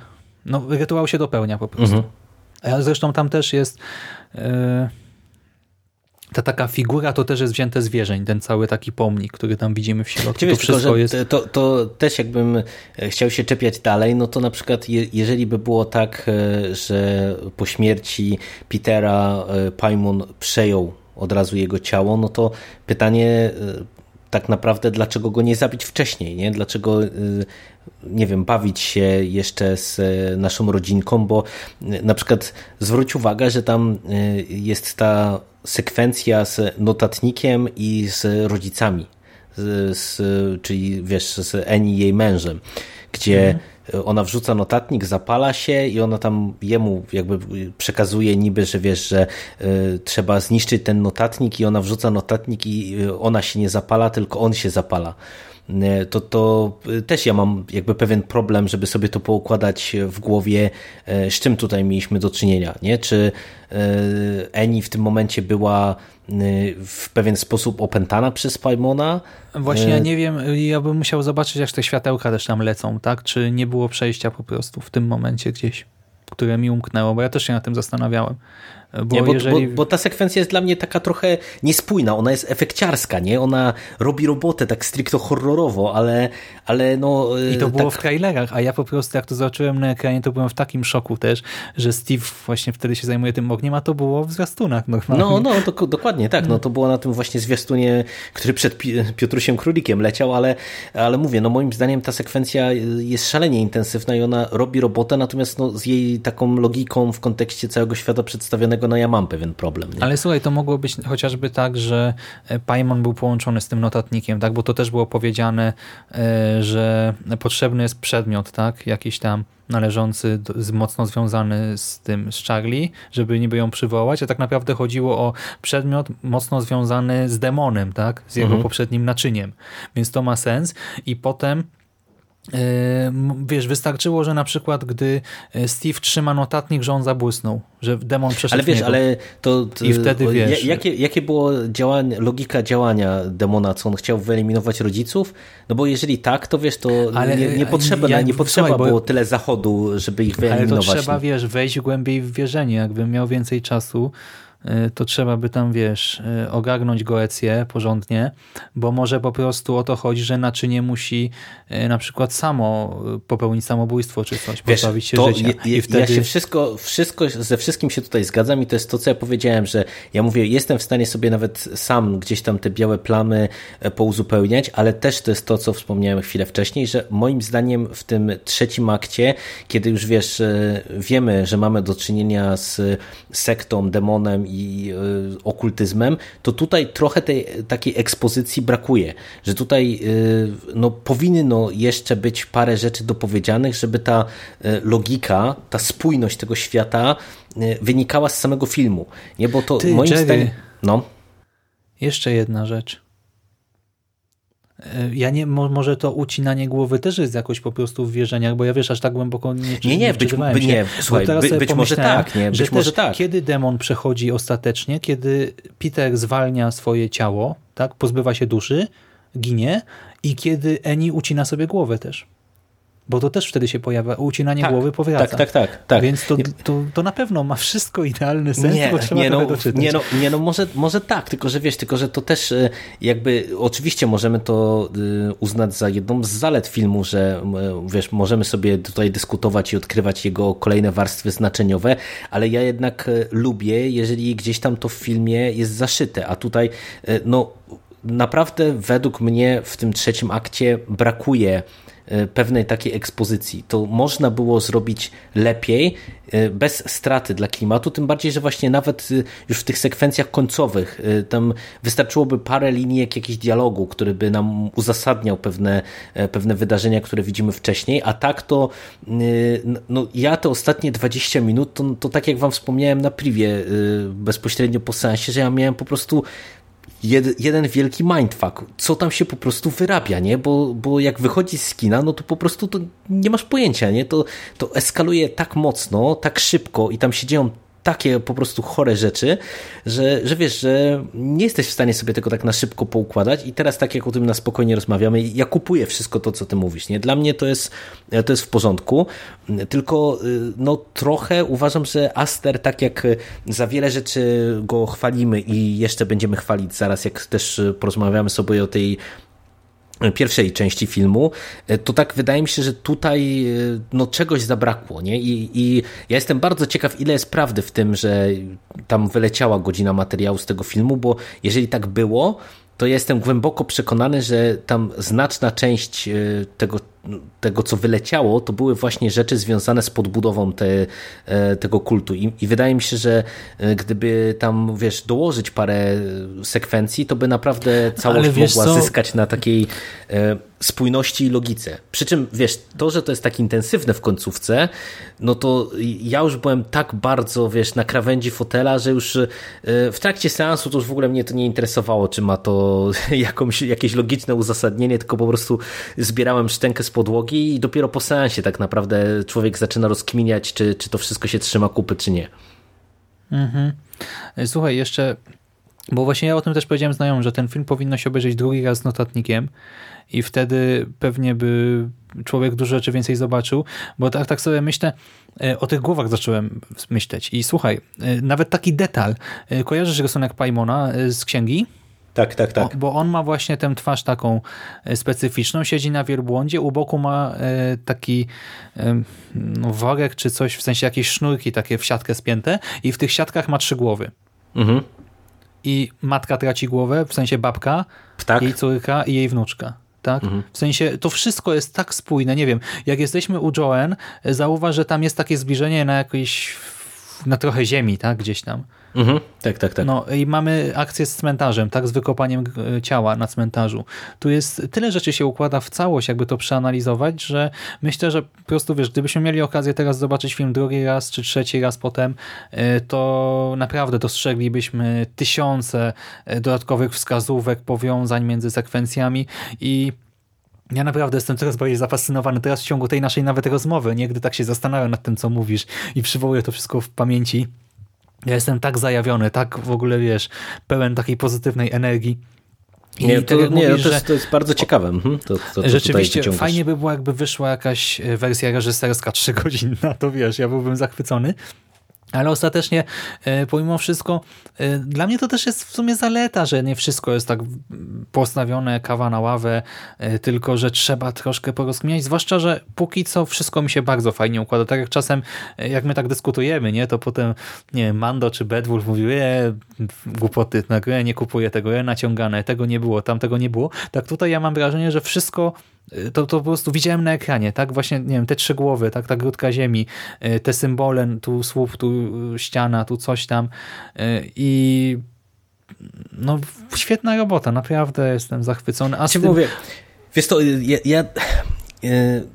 no rytuał się dopełnia po prostu. A zresztą tam też jest yy, ta taka figura, to też jest wzięte z wierzeń, ten cały taki pomnik, który tam widzimy w środku. To
wiesz, tylko,
wszystko
że
jest...
to, to też jakbym e, chciał się czepiać dalej, no to na przykład je, jeżeli by było tak, e, że po śmierci Petera Paimon przejął od razu jego ciało, no to pytanie tak naprawdę dlaczego go nie zabić wcześniej, nie? Dlaczego e, nie wiem, bawić się jeszcze z e, naszą rodzinką, bo e, na przykład zwróć uwagę, że tam jest ta sekwencja z notatnikiem i z rodzicami, z, z, czyli wiesz, z Eni i jej mężem, gdzie ona wrzuca notatnik, zapala się i ona tam jemu jakby przekazuje niby, że wiesz, że y, trzeba zniszczyć ten notatnik i ona wrzuca notatnik i ona się nie zapala, tylko on się zapala. Y, To, to y, też ja mam jakby pewien problem, żeby sobie to poukładać w głowie, z czym tutaj mieliśmy do czynienia, nie? Czy Eni w tym momencie była w pewien sposób opętana przez Paimona?
Właśnie ja
E,
nie wiem, ja bym musiał zobaczyć, jak te światełka też tam lecą, tak? Czy nie było przejścia po prostu w tym momencie gdzieś, które mi umknęło, bo ja też się nad tym zastanawiałem. Bo,
nie, bo,
jeżeli...
bo, bo ta sekwencja jest dla mnie taka trochę niespójna, ona jest efekciarska, nie? Ona robi robotę tak stricto horrorowo, ale, ale no...
I to
e,
było
tak,
w trailerach, a ja po prostu jak to zobaczyłem na ekranie, to byłem w takim szoku też, że Steve właśnie wtedy się zajmuje tym ogniem, a to było w zwiastunach normalnie.
No, no, dok- dokładnie tak. No, to było na tym właśnie zwiastunie, który przed Pi- Piotrusiem Królikiem leciał, ale, ale mówię, no moim zdaniem ta sekwencja jest szalenie intensywna i ona robi robotę, natomiast no, z jej taką logiką w kontekście całego świata przedstawionego, no ja mam pewien problem. Nie?
Ale słuchaj, to mogło być chociażby tak, że Paimon był połączony z tym notatnikiem, tak? Bo to też było powiedziane, e, że potrzebny jest przedmiot, tak? Jakiś tam należący, mocno związany z tym, z Charlie, żeby niby ją przywołać, a tak naprawdę chodziło o przedmiot mocno związany z demonem, tak? Z jego
Mhm.
poprzednim naczyniem. Więc to ma sens i potem Wiesz, wystarczyło, że na przykład gdy e, Steve trzyma notatnik, że on zabłysnął, że demon przeszedł
Ale wiesz, ale to, to
I wtedy wiesz-
ja- Jakie, jakie było działanie, logika działania demona, co on chciał wyeliminować rodziców? No bo jeżeli tak, to wiesz, to
Ale,
nie, nie
e,
potrzeba,
ja-
nie potrzeba
słuchaj, bo-
było tyle zachodu, żeby ich
Ale to
wyeliminować.
trzeba, wiesz, wejść głębiej w wierzenie. Jakbym miał więcej czasu, to trzeba by tam, wiesz, y, ogarnąć goecję porządnie, bo może po prostu o to chodzi, że naczynie musi y, na przykład samo popełnić samobójstwo czy coś,
Wiesz,
pozbawić się
to
życia.
ja,
I
ja
wtedy...
się wszystko, wszystko, ze wszystkim się tutaj zgadzam i to jest to, co ja powiedziałem, że ja mówię, jestem w stanie sobie nawet sam gdzieś tam te białe plamy e, pouzupełniać, ale też to jest to, co wspomniałem chwilę wcześniej, że moim zdaniem w tym trzecim akcie, kiedy już wiesz, e, wiemy, że mamy do czynienia z sektą, demonem i e, okultyzmem, to tutaj trochę tej takiej ekspozycji brakuje, że tutaj e, no, powinno jeszcze być parę rzeczy dopowiedzianych, żeby ta e, logika, ta spójność tego świata wynikała z samego filmu. Nie, bo to
Ty,
moim
Jerry.
zdaniem. No.
Jeszcze jedna rzecz. Y, Ja nie, mo, może to ucinanie głowy też jest jakoś po prostu w wierzeniach, bo ja wiesz, aż tak głęboko nie
Nie, nie, być- by-
się.
nie, słuchaj, by- być może tak, nie, być może tak.
Kiedy demon przechodzi ostatecznie, kiedy Peter zwalnia swoje ciało, tak, pozbywa się duszy, ginie i kiedy Eni ucina sobie głowę też. Bo to też wtedy się pojawia, ucinanie
Tak,
głowy powraca.
tak, tak, tak, tak.
Więc to, to, to na pewno ma wszystko idealny sens,
nie,
tylko trzeba
nie, no,
doczytać.
nie, no, nie, no może, może tak, tylko że wiesz, tylko że to też e, jakby, oczywiście możemy to e, uznać za jedną z zalet filmu, że e, wiesz, możemy sobie tutaj dyskutować i odkrywać jego kolejne warstwy znaczeniowe, ale ja jednak lubię, jeżeli gdzieś tam to w filmie jest zaszyte, a tutaj no naprawdę według mnie w tym trzecim akcie brakuje pewnej takiej ekspozycji. To można było zrobić lepiej, e, bez straty dla klimatu, tym bardziej, że właśnie nawet e, już w tych sekwencjach końcowych e, tam wystarczyłoby parę linijek jakichś dialogu, który by nam uzasadniał pewne, e, pewne wydarzenia, które widzimy wcześniej, a tak to e, no, ja te ostatnie 20 minut, to, to tak jak wam wspomniałem na privie e, bezpośrednio po seansie, że ja miałem po prostu jed, jeden wielki mindfuck. Co tam się po prostu wyrabia, nie? Bo, bo jak wychodzi z kina, no to po prostu to nie masz pojęcia, nie? To, to eskaluje tak mocno, tak szybko i tam się dzieją takie po prostu chore rzeczy, że, że wiesz, że nie jesteś w stanie sobie tego tak na szybko poukładać i teraz tak jak o tym na spokojnie rozmawiamy, ja kupuję wszystko to, co ty mówisz, nie? Dla mnie to jest, to jest w porządku, tylko no trochę uważam, że Aster tak jak za wiele rzeczy go chwalimy i jeszcze będziemy chwalić zaraz, jak też porozmawiamy sobie o tej pierwszej części filmu, to tak wydaje mi się, że tutaj no, czegoś zabrakło. Nie? I, I ja jestem bardzo ciekaw, ile jest prawdy w tym, że tam wyleciała godzina materiału z tego filmu, bo jeżeli tak było, to jestem głęboko przekonany, że tam znaczna część tego, tego co wyleciało, to były właśnie rzeczy związane z podbudową te, tego kultu. I, I, wydaje mi się, że gdyby tam, wiesz, dołożyć parę sekwencji, to by naprawdę całość mogła co? zyskać na takiej spójności i logice. Przy czym, wiesz, to, że to jest tak intensywne w końcówce, no to ja już byłem tak bardzo, wiesz, na krawędzi fotela, że już w trakcie seansu to już w ogóle mnie to nie interesowało, czy ma to jakąś, jakieś logiczne uzasadnienie, tylko po prostu zbierałem szczękę z podłogi i dopiero po seansie tak naprawdę człowiek zaczyna rozkminiać, czy, czy to wszystko się trzyma kupy, czy nie.
Mhm. Słuchaj, jeszcze bo właśnie ja o tym też powiedziałem znajomym, że ten film powinno się obejrzeć drugi raz z notatnikiem i wtedy pewnie by człowiek dużo rzeczy więcej zobaczył, bo tak, tak sobie myślę, o tych głowach zacząłem myśleć i słuchaj, nawet taki detal, kojarzysz rysunek Paimona z księgi?
Tak, tak, tak.
O, bo on ma właśnie tę twarz taką specyficzną, siedzi na wielbłądzie, u boku ma taki no, worek czy coś, w sensie jakieś sznurki takie w siatkę spięte i w tych siatkach ma trzy głowy.
Mhm.
I matka traci głowę, w sensie babka,
Ptak.
jej córka i jej wnuczka. Tak?
Mhm.
W sensie to wszystko jest tak spójne, nie wiem, jak jesteśmy u Joanne, zauważ, że tam jest takie zbliżenie na jakieś na trochę ziemi, tak, gdzieś tam.
Mhm. Tak, tak, tak.
No i mamy akcję z cmentarzem, tak, z wykopaniem ciała na cmentarzu. Tu jest, tyle rzeczy się układa w całość, jakby to przeanalizować, że myślę, że po prostu, wiesz, gdybyśmy mieli okazję teraz zobaczyć film drugi raz, czy trzeci raz potem, to naprawdę dostrzeglibyśmy tysiące dodatkowych wskazówek, powiązań między sekwencjami i ja naprawdę jestem coraz bardziej zafascynowany teraz w ciągu tej naszej nawet rozmowy, nie? Gdy tak się zastanawiam nad tym, co mówisz i przywołuję to wszystko w pamięci. Ja jestem tak zajawiony, tak w ogóle, wiesz, pełen takiej pozytywnej energii.
I nie, to, tak nie mówisz, to, jest, to jest bardzo ciekawe. Mhm, to, to,
rzeczywiście fajnie by było, jakby wyszła jakaś wersja reżyserska trzygodzinna, to wiesz, ja byłbym zachwycony. Ale ostatecznie, pomimo wszystko, dla mnie to też jest w sumie zaleta, że nie wszystko jest tak postawione kawa na ławę, tylko że trzeba troszkę porozkminiać, zwłaszcza, że póki co wszystko mi się bardzo fajnie układa. Tak jak czasem, jak my tak dyskutujemy, nie, to potem, nie wiem, Mando czy Bedwulf mówił, e, głupoty, ja nie kupuję tego, ja naciągane, tego nie było, tamtego nie było. Tak tutaj ja mam wrażenie, że wszystko to, to po prostu widziałem na ekranie, tak? Właśnie, nie wiem, te trzy głowy, tak? Ta grudka ziemi, te symbole, tu słup, tu ściana, tu coś tam i no świetna robota, naprawdę jestem zachwycony. A
Ci tym... mówię, wiesz to, ja, ja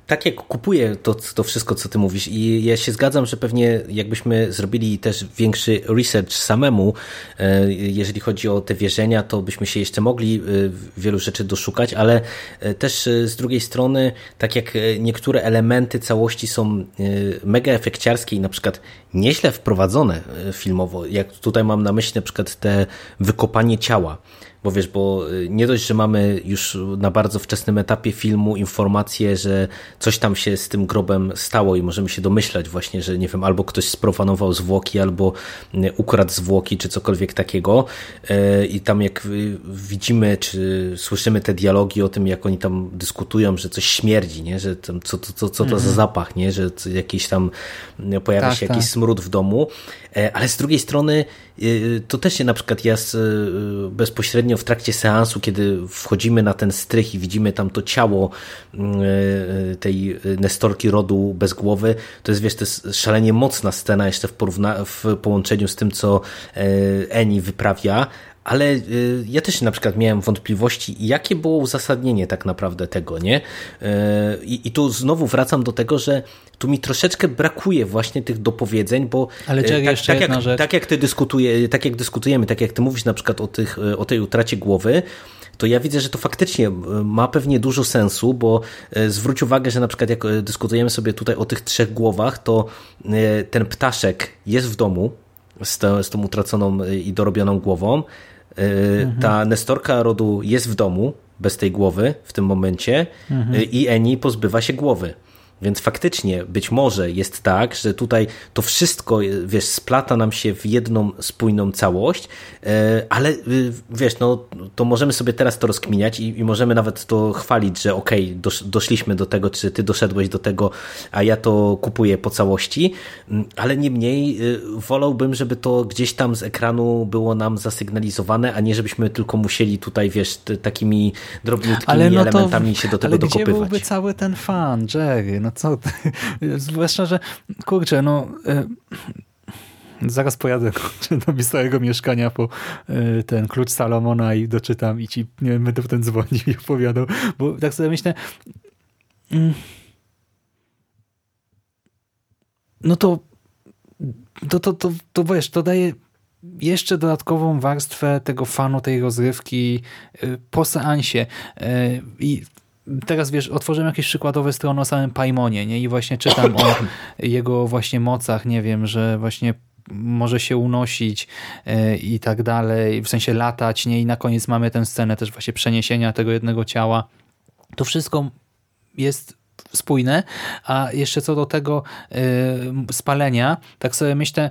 tak jak kupuję to, to wszystko, co ty mówisz i ja się zgadzam, że pewnie jakbyśmy zrobili też większy research samemu, jeżeli chodzi o te wierzenia, to byśmy się jeszcze mogli wielu rzeczy doszukać, ale też z drugiej strony, tak jak niektóre elementy całości są mega efekciarskie i na przykład nieźle wprowadzone filmowo, jak tutaj mam na myśli na przykład te wykopanie ciała, Bo wiesz, bo y, nie dość, że mamy już na bardzo wczesnym etapie filmu informację, że coś tam się z tym grobem stało i możemy się domyślać właśnie, że nie wiem, albo ktoś sprofanował zwłoki, albo y, ukradł zwłoki, czy cokolwiek takiego. Y, I tam jak widzimy, czy słyszymy te dialogi o tym, jak oni tam dyskutują, że coś śmierdzi, nie? że tam, co, co, co, co to za
Mhm.
zapach, nie? że jakiś tam pojawia
Tak,
się
tak.
jakiś smród w domu, E, ale z drugiej strony y, to też się na przykład ja z, y, bezpośrednio w trakcie seansu, kiedy wchodzimy na ten strych i widzimy tam to ciało y, y, tej Nestorki rodu bez głowy, to jest wiesz, to jest szalenie mocna scena jeszcze w, porówna- w połączeniu z tym, co y, Eni wyprawia, ale y, ja też na przykład miałem wątpliwości, jakie było uzasadnienie tak naprawdę tego, nie? Y, I, I tu znowu wracam do tego, że tu mi troszeczkę brakuje właśnie tych dopowiedzeń, bo
Ale
y,
Jerry, jeszcze jedna
jak,
rzecz.
tak jak ty dyskutuje, tak jak dyskutujemy, tak jak ty mówisz na przykład o, tych, o tej utracie głowy, to ja widzę, że to faktycznie ma pewnie dużo sensu, bo zwróć uwagę, że na przykład jak dyskutujemy sobie tutaj o tych trzech głowach, to ten ptaszek jest w domu z, tą- z tą utraconą i dorobioną głową. Y, Ta Nestorka rodu jest w domu bez tej głowy w tym momencie y, i Eni pozbywa się głowy. Więc faktycznie być może jest tak, że tutaj to wszystko, wiesz, splata nam się w jedną spójną całość, y, ale y, wiesz, no to możemy sobie teraz to rozkminiać i, i możemy nawet to chwalić, że okej, dosz, doszliśmy do tego, czy ty doszedłeś do tego, a ja to kupuję po całości, Mm, ale niemniej y, wolałbym, żeby to gdzieś tam z ekranu było nam zasygnalizowane, a nie żebyśmy tylko musieli tutaj, wiesz, takimi drobniutkimi
Ale no to,
elementami się do tego
ale gdzie
dokopywać.
byłby cały ten fan, Jerry? No co ty? Zwłaszcza, że kurczę, no... E, zaraz pojadę do mi mieszkania po e, ten klucz Salomona i doczytam i ci, nie wiem, będę potem dzwonił i opowiadał, bo tak sobie myślę... Mm, no to to, to, to, to wiesz, to daje jeszcze dodatkową warstwę tego fanu, tej rozrywki y, po seansie. I teraz wiesz, otworzyłem jakieś przykładowe strony o samym Paimonie, nie? I właśnie czytam o jego właśnie mocach, nie wiem, że właśnie może się unosić y, i tak dalej, w sensie latać, nie? I na koniec mamy tę scenę też właśnie przeniesienia tego jednego ciała. To wszystko jest spójne, a jeszcze co do tego y, spalenia, tak sobie myślę,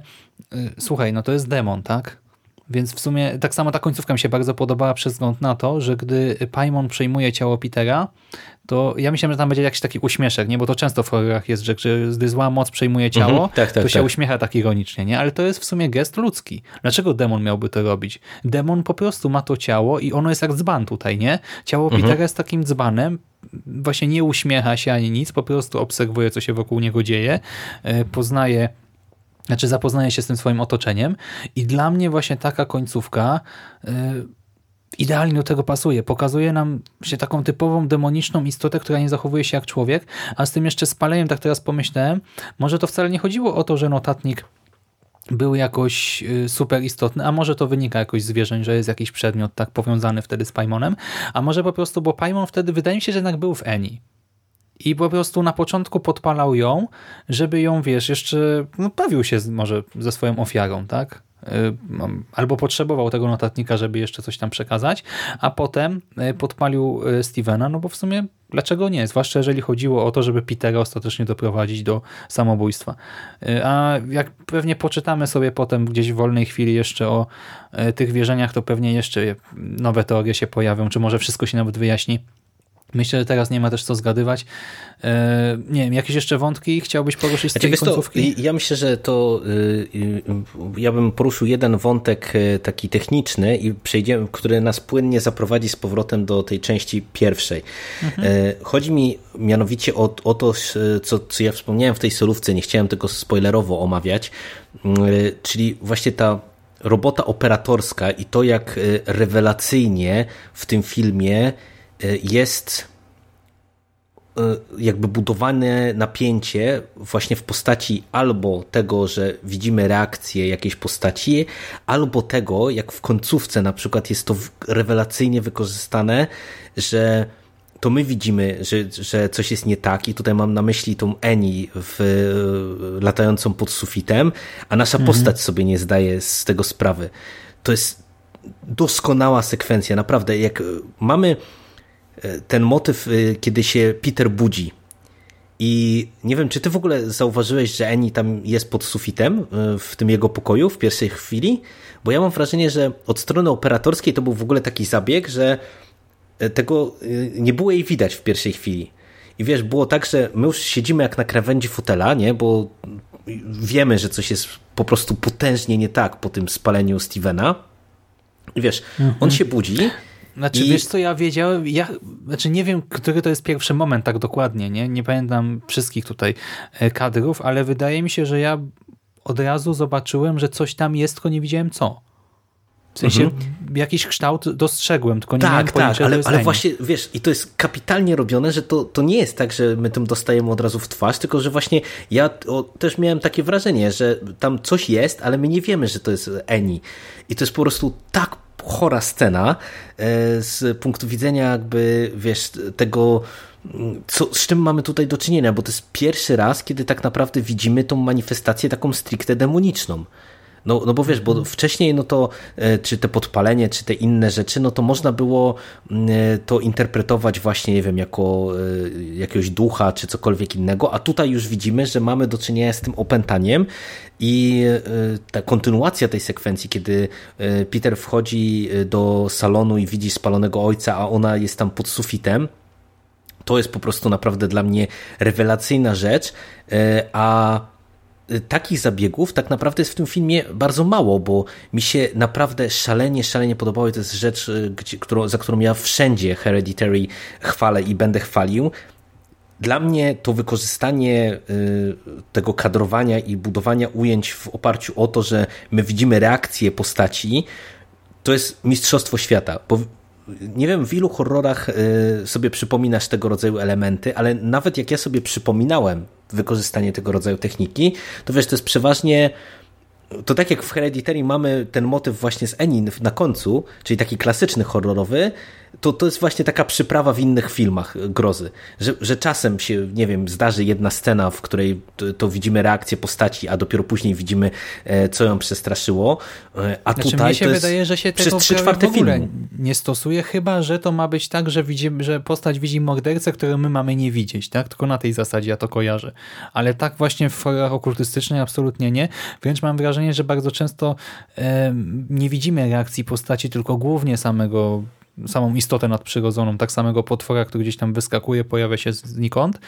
y, słuchaj, no to jest demon, tak? Więc w sumie tak samo ta końcówka mi się bardzo podobała przez wzgląd na to, że gdy Paimon przejmuje ciało Petera, to ja myślałem, że tam będzie jakiś taki uśmieszek, nie? Bo to często w horrorach jest, że gdy zła moc przejmuje ciało,
Mhm, tak, tak,
to się
tak.
uśmiecha tak ironicznie, nie? Ale to jest w sumie gest ludzki. Dlaczego demon miałby to robić? Demon po prostu ma to ciało i ono jest jak dzban tutaj, nie? Ciało
Mhm.
Petera jest takim dzbanem, właśnie nie uśmiecha się ani nic, po prostu obserwuje, co się wokół niego dzieje, e, poznaje znaczy zapoznaje się z tym swoim otoczeniem i dla mnie właśnie taka końcówka y, idealnie do tego pasuje. Pokazuje nam się taką typową demoniczną istotę, która nie zachowuje się jak człowiek, a z tym jeszcze spaleniem, tak teraz pomyślałem, może to wcale nie chodziło o to, że notatnik był jakoś y, super istotny, a może to wynika jakoś z wierzeń, że jest jakiś przedmiot tak powiązany wtedy z Paimonem, a może po prostu, bo Paimon wtedy wydaje mi się, że jednak był w Eni. I po prostu na początku podpalał ją, żeby ją, wiesz, jeszcze no, bawił się może ze swoją ofiarą, tak? Y, Albo potrzebował tego notatnika, żeby jeszcze coś tam przekazać, a potem y, podpalił y, Stevena, no bo w sumie dlaczego nie? Zwłaszcza jeżeli chodziło o to, żeby Petera ostatecznie doprowadzić do samobójstwa. A jak pewnie poczytamy sobie potem gdzieś w wolnej chwili jeszcze o tych wierzeniach, to pewnie jeszcze nowe teorie się pojawią, czy może wszystko się nawet wyjaśni. Myślę, że teraz nie ma też co zgadywać. E, nie wiem, jakieś jeszcze wątki chciałbyś poruszyć z
Znaczy,
tej końcówki?
ja myślę, że to y, y, ja bym poruszył jeden wątek y, taki techniczny i przejdziemy, który nas płynnie zaprowadzi z powrotem do tej części pierwszej. Y, Chodzi mi mianowicie o, o to, co, co ja wspomniałem w tej solówce, nie chciałem tego spoilerowo omawiać, y, czyli właśnie ta robota operatorska i to, jak rewelacyjnie w tym filmie jest y, jakby budowane napięcie właśnie w postaci albo tego, że widzimy reakcję jakiejś postaci, albo tego, jak w końcówce na przykład jest to rewelacyjnie wykorzystane, że to my widzimy, że, że coś jest nie tak i tutaj mam na myśli tą Eni w, latającą pod sufitem, a nasza postać sobie nie zdaje z tego sprawy. To jest doskonała sekwencja, naprawdę. Jak mamy ten motyw, kiedy się Peter budzi i nie wiem, czy ty w ogóle zauważyłeś, że Eni tam jest pod sufitem w tym jego pokoju w pierwszej chwili? Bo ja mam wrażenie, że od strony operatorskiej to był w ogóle taki zabieg, że tego nie było jej widać w pierwszej chwili. I wiesz, było tak, że my już siedzimy jak na krawędzi fotela, nie? Bo wiemy, że coś jest po prostu potężnie nie tak po tym spaleniu Stevena. I wiesz, mhm. on się budzi.
Znaczy,
i...
wiesz co, ja wiedziałem, ja, znaczy nie wiem, który to jest pierwszy moment tak dokładnie, nie? Nie pamiętam wszystkich tutaj e, kadrów, ale wydaje mi się, że ja od razu zobaczyłem, że coś tam jest, tylko nie widziałem co. W sensie mhm. jakiś kształt dostrzegłem, tylko nie
tak,
miałem
pojęcia,
tak,
ale, ale właśnie, wiesz, i to jest kapitalnie robione, że to, to nie jest tak, że my tym dostajemy od razu w twarz, tylko że właśnie ja o, też miałem takie wrażenie, że tam coś jest, ale my nie wiemy, że to jest Eni. I to jest po prostu tak chora scena e, z punktu widzenia jakby, wiesz, tego co, z czym mamy tutaj do czynienia, bo to jest pierwszy raz, kiedy tak naprawdę widzimy tą manifestację taką stricte demoniczną. No, no bo wiesz, bo wcześniej no to e, czy te podpalenie, czy te inne rzeczy, no to można było mm, e, to interpretować właśnie, nie wiem, jako e, jakiegoś ducha, czy cokolwiek innego, a tutaj już widzimy, że mamy do czynienia z tym opętaniem i ta kontynuacja tej sekwencji, kiedy Peter wchodzi do salonu i widzi spalonego ojca, a ona jest tam pod sufitem, to jest po prostu naprawdę dla mnie rewelacyjna rzecz, a takich zabiegów tak naprawdę jest w tym filmie bardzo mało, bo mi się naprawdę szalenie, szalenie podobało i to jest rzecz, y, gdzie, którą, za którą ja wszędzie Hereditary chwalę i będę chwalił. Dla mnie to wykorzystanie y, tego kadrowania i budowania ujęć w oparciu o to, że my widzimy reakcję postaci, to jest mistrzostwo świata, bo nie wiem w ilu horrorach y, sobie przypominasz tego rodzaju elementy, ale nawet jak ja sobie przypominałem wykorzystanie tego rodzaju techniki, to wiesz, to jest przeważnie to tak jak w Hereditary mamy ten motyw właśnie z Enin na końcu, czyli taki klasyczny horrorowy, to to jest właśnie taka przyprawa w innych filmach grozy, że, że czasem się, nie wiem, zdarzy jedna scena, w której to, to widzimy reakcję postaci, a dopiero później widzimy, e, co ją przestraszyło, e, a
znaczy,
tutaj
mnie się wydaje, że się
przez trzy czwarte filmu.
nie stosuje, chyba, że to ma być tak, że widzimy, że postać widzi mordercę, którego my mamy nie widzieć, tak? Tylko na tej zasadzie ja to kojarzę. Ale tak właśnie w horrorach okultystycznych absolutnie nie, wręcz mam wrażenie, że bardzo często e, nie widzimy reakcji postaci, tylko głównie samego samą istotę nadprzyrodzoną, tak samego potwora, który gdzieś tam wyskakuje, pojawia się znikąd,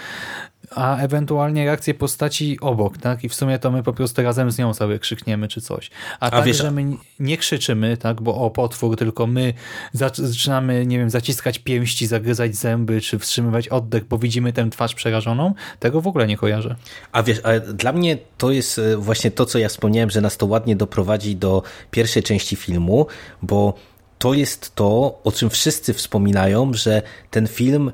a ewentualnie reakcje postaci obok, tak? I w sumie to my po prostu razem z nią sobie krzykniemy czy coś. A, a tak, wiesz, że my nie krzyczymy, tak? Bo o potwór, tylko my zaczynamy, nie wiem, zaciskać pięści, zagryzać zęby, czy wstrzymywać oddech, bo widzimy tę twarz przerażoną, tego w ogóle nie kojarzę.
A wiesz, a dla mnie to jest e, właśnie to, co ja wspomniałem, że nas to ładnie doprowadzi do pierwszej części filmu, bo to jest to, o czym wszyscy wspominają, że ten film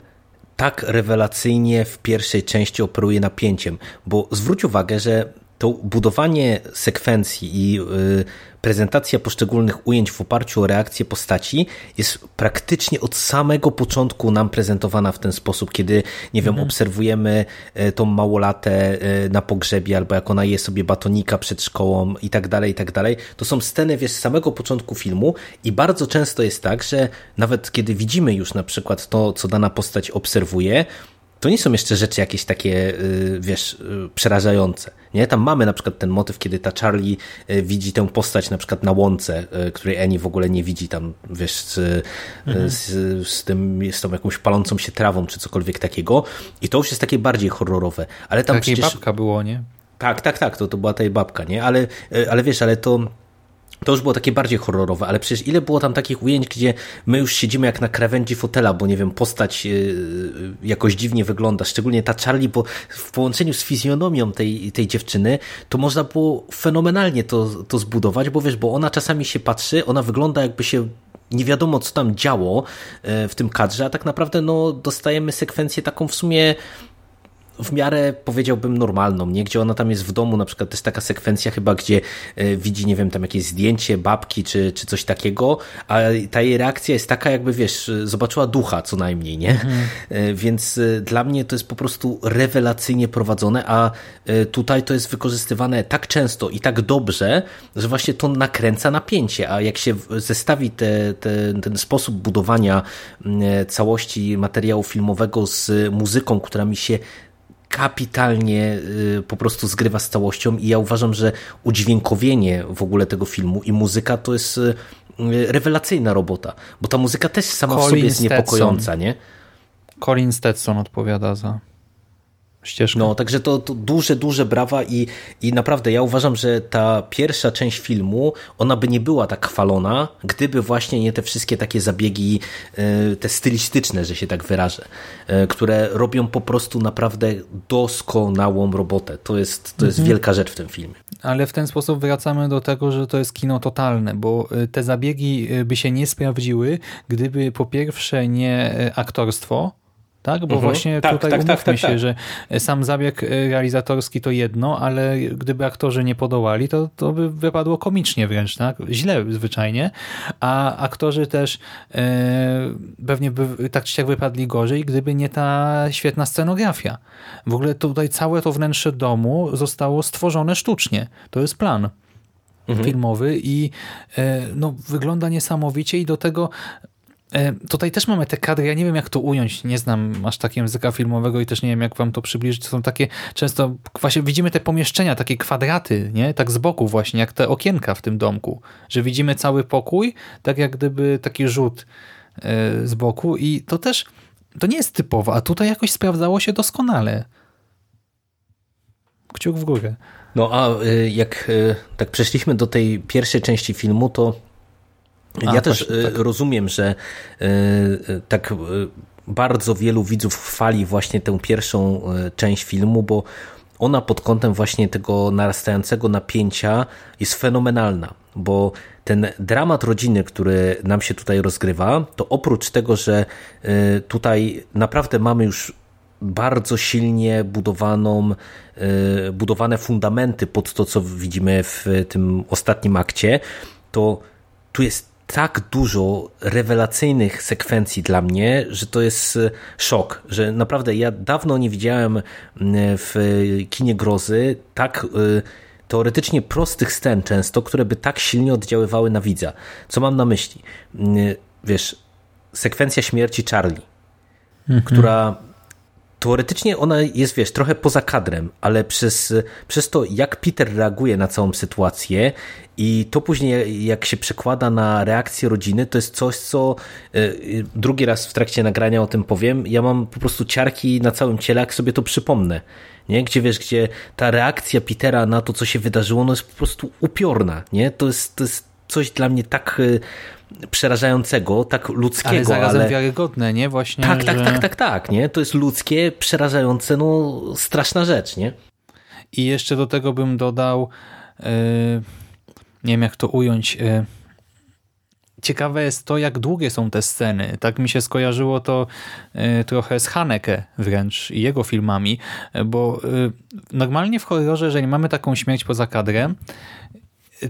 tak rewelacyjnie w pierwszej części operuje napięciem, bo zwróć uwagę, że to budowanie sekwencji i y, prezentacja poszczególnych ujęć w oparciu o reakcję postaci jest praktycznie od samego początku nam prezentowana w ten sposób, kiedy, nie wiem, mhm. obserwujemy y, tą małolatę y, na pogrzebie, albo jak ona je sobie batonika przed szkołą i tak dalej, i tak dalej. To są sceny, wiesz, z samego początku filmu i bardzo często jest tak, że nawet kiedy widzimy już na przykład to, co dana postać obserwuje, to nie są jeszcze rzeczy jakieś takie, y, wiesz, y, przerażające. Nie? Tam mamy na przykład ten motyw, kiedy ta Charlie y, widzi tę postać na przykład na łące, której Eni w ogóle nie widzi tam, wiesz, z, mhm. z, z, tym, z tą jakąś palącą się trawą, czy cokolwiek takiego. I to już jest takie bardziej horrorowe. Ale tam
Takiej
przecież...
babka było, nie?
Tak, tak, tak, to, to była ta babka, nie? Ale, ale wiesz, ale to to już było takie bardziej horrorowe, ale przecież ile było tam takich ujęć, gdzie my już siedzimy jak na krawędzi fotela, bo nie wiem, postać yy, jakoś dziwnie wygląda, szczególnie ta Charlie, bo w połączeniu z fizjonomią tej, tej dziewczyny, to można było fenomenalnie to, to zbudować, bo wiesz, bo ona czasami się patrzy, ona wygląda jakby się nie wiadomo, co tam działo yy, w tym kadrze, a tak naprawdę no, dostajemy sekwencję taką w sumie w miarę powiedziałbym normalną, nie? Gdzie ona tam jest w domu, na przykład też taka sekwencja chyba, gdzie e, widzi, nie wiem, tam jakieś zdjęcie babki czy, czy coś takiego, a ta jej reakcja jest taka jakby, wiesz, zobaczyła ducha co najmniej, nie? Mhm. Więc dla mnie to jest po prostu rewelacyjnie prowadzone, a tutaj to jest wykorzystywane tak często i tak dobrze, że właśnie to nakręca napięcie, a jak się zestawi te, te, ten sposób budowania całości materiału filmowego z muzyką, która mi się kapitalnie y, po prostu zgrywa z całością i ja uważam, że udźwiękowienie w ogóle tego filmu i muzyka to jest y, rewelacyjna robota, bo ta muzyka też sama Colin w sobie jest niepokojąca, nie?
Colin Stetson odpowiada za ścieżkę.
No, także to, to, duże, duże brawa i, i naprawdę ja uważam, że ta pierwsza część filmu, ona by nie była tak chwalona, gdyby właśnie nie te wszystkie takie zabiegi, e, te stylistyczne, że się tak wyrażę, e, które robią po prostu naprawdę doskonałą robotę. To jest, to jest mhm. wielka rzecz w tym filmie.
Ale w ten sposób wracamy do tego, że to jest kino totalne, bo e, te zabiegi by się nie sprawdziły, gdyby po pierwsze nie aktorstwo, tak? Bo mhm. właśnie tak, tutaj tak, tak umówmy tak, się, tak. że sam zabieg e, realizatorski to jedno, ale gdyby aktorzy nie podołali, to, to by wypadło komicznie wręcz, tak? Źle zwyczajnie, a aktorzy też e, pewnie by tak czy siak wypadli gorzej, gdyby nie ta świetna scenografia. W ogóle tutaj całe to wnętrze domu zostało stworzone sztucznie. To jest plan mhm. filmowy i e, no, wygląda niesamowicie i do tego E, tutaj też mamy te kadry, ja nie wiem jak to ująć, nie znam aż takiego języka filmowego i też nie wiem jak wam to przybliżyć, to są takie często, właśnie widzimy te pomieszczenia, takie kwadraty, nie? tak z boku właśnie, jak te okienka w tym domku, że widzimy cały pokój, tak jak gdyby taki rzut e, z boku i to też, to nie jest typowo, a tutaj jakoś sprawdzało się doskonale. Kciuk w górę.
No a e, jak tak przeszliśmy do tej pierwszej części filmu, to a, ja też tak. rozumiem, że e, e, tak bardzo wielu widzów chwali właśnie tę pierwszą część filmu, bo ona pod kątem właśnie tego narastającego napięcia jest fenomenalna, bo ten dramat rodziny, który nam się tutaj rozgrywa, to oprócz tego, że tutaj naprawdę mamy już bardzo silnie budowaną, budowane fundamenty pod to, co widzimy w tym ostatnim akcie, to tu jest tak dużo rewelacyjnych sekwencji dla mnie, że to jest e, szok, że naprawdę ja dawno nie widziałem w kinie grozy tak e, teoretycznie prostych scen często, które by tak silnie oddziaływały na widza. Co mam na myśli? Wiesz, sekwencja śmierci Charlie, mhm. która teoretycznie ona jest, wiesz, trochę poza kadrem, ale przez, przez to, jak Peter reaguje na całą sytuację i to później, jak się przekłada na reakcję rodziny, to jest coś, co e, drugi raz w trakcie nagrania o tym powiem. Ja mam po prostu ciarki na całym ciele, jak sobie to przypomnę. Nie? Gdzie wiesz, gdzie ta reakcja Petera na to, co się wydarzyło, no jest po prostu upiorna. Nie? To, jest, to jest coś dla mnie tak e, przerażającego, tak ludzkiego. Ale
zarazem ale... wiarygodne, nie? Właśnie,
tak, tak, że... tak, tak, tak, tak, nie? To jest ludzkie, przerażające, no straszna rzecz, nie?
I jeszcze do tego bym dodał, yy, nie wiem jak to ująć, yy, ciekawe jest to, jak długie są te sceny. Tak mi się skojarzyło to y, trochę z Haneke wręcz i jego filmami, bo y, normalnie w horrorze, jeżeli mamy taką śmierć poza kadrem,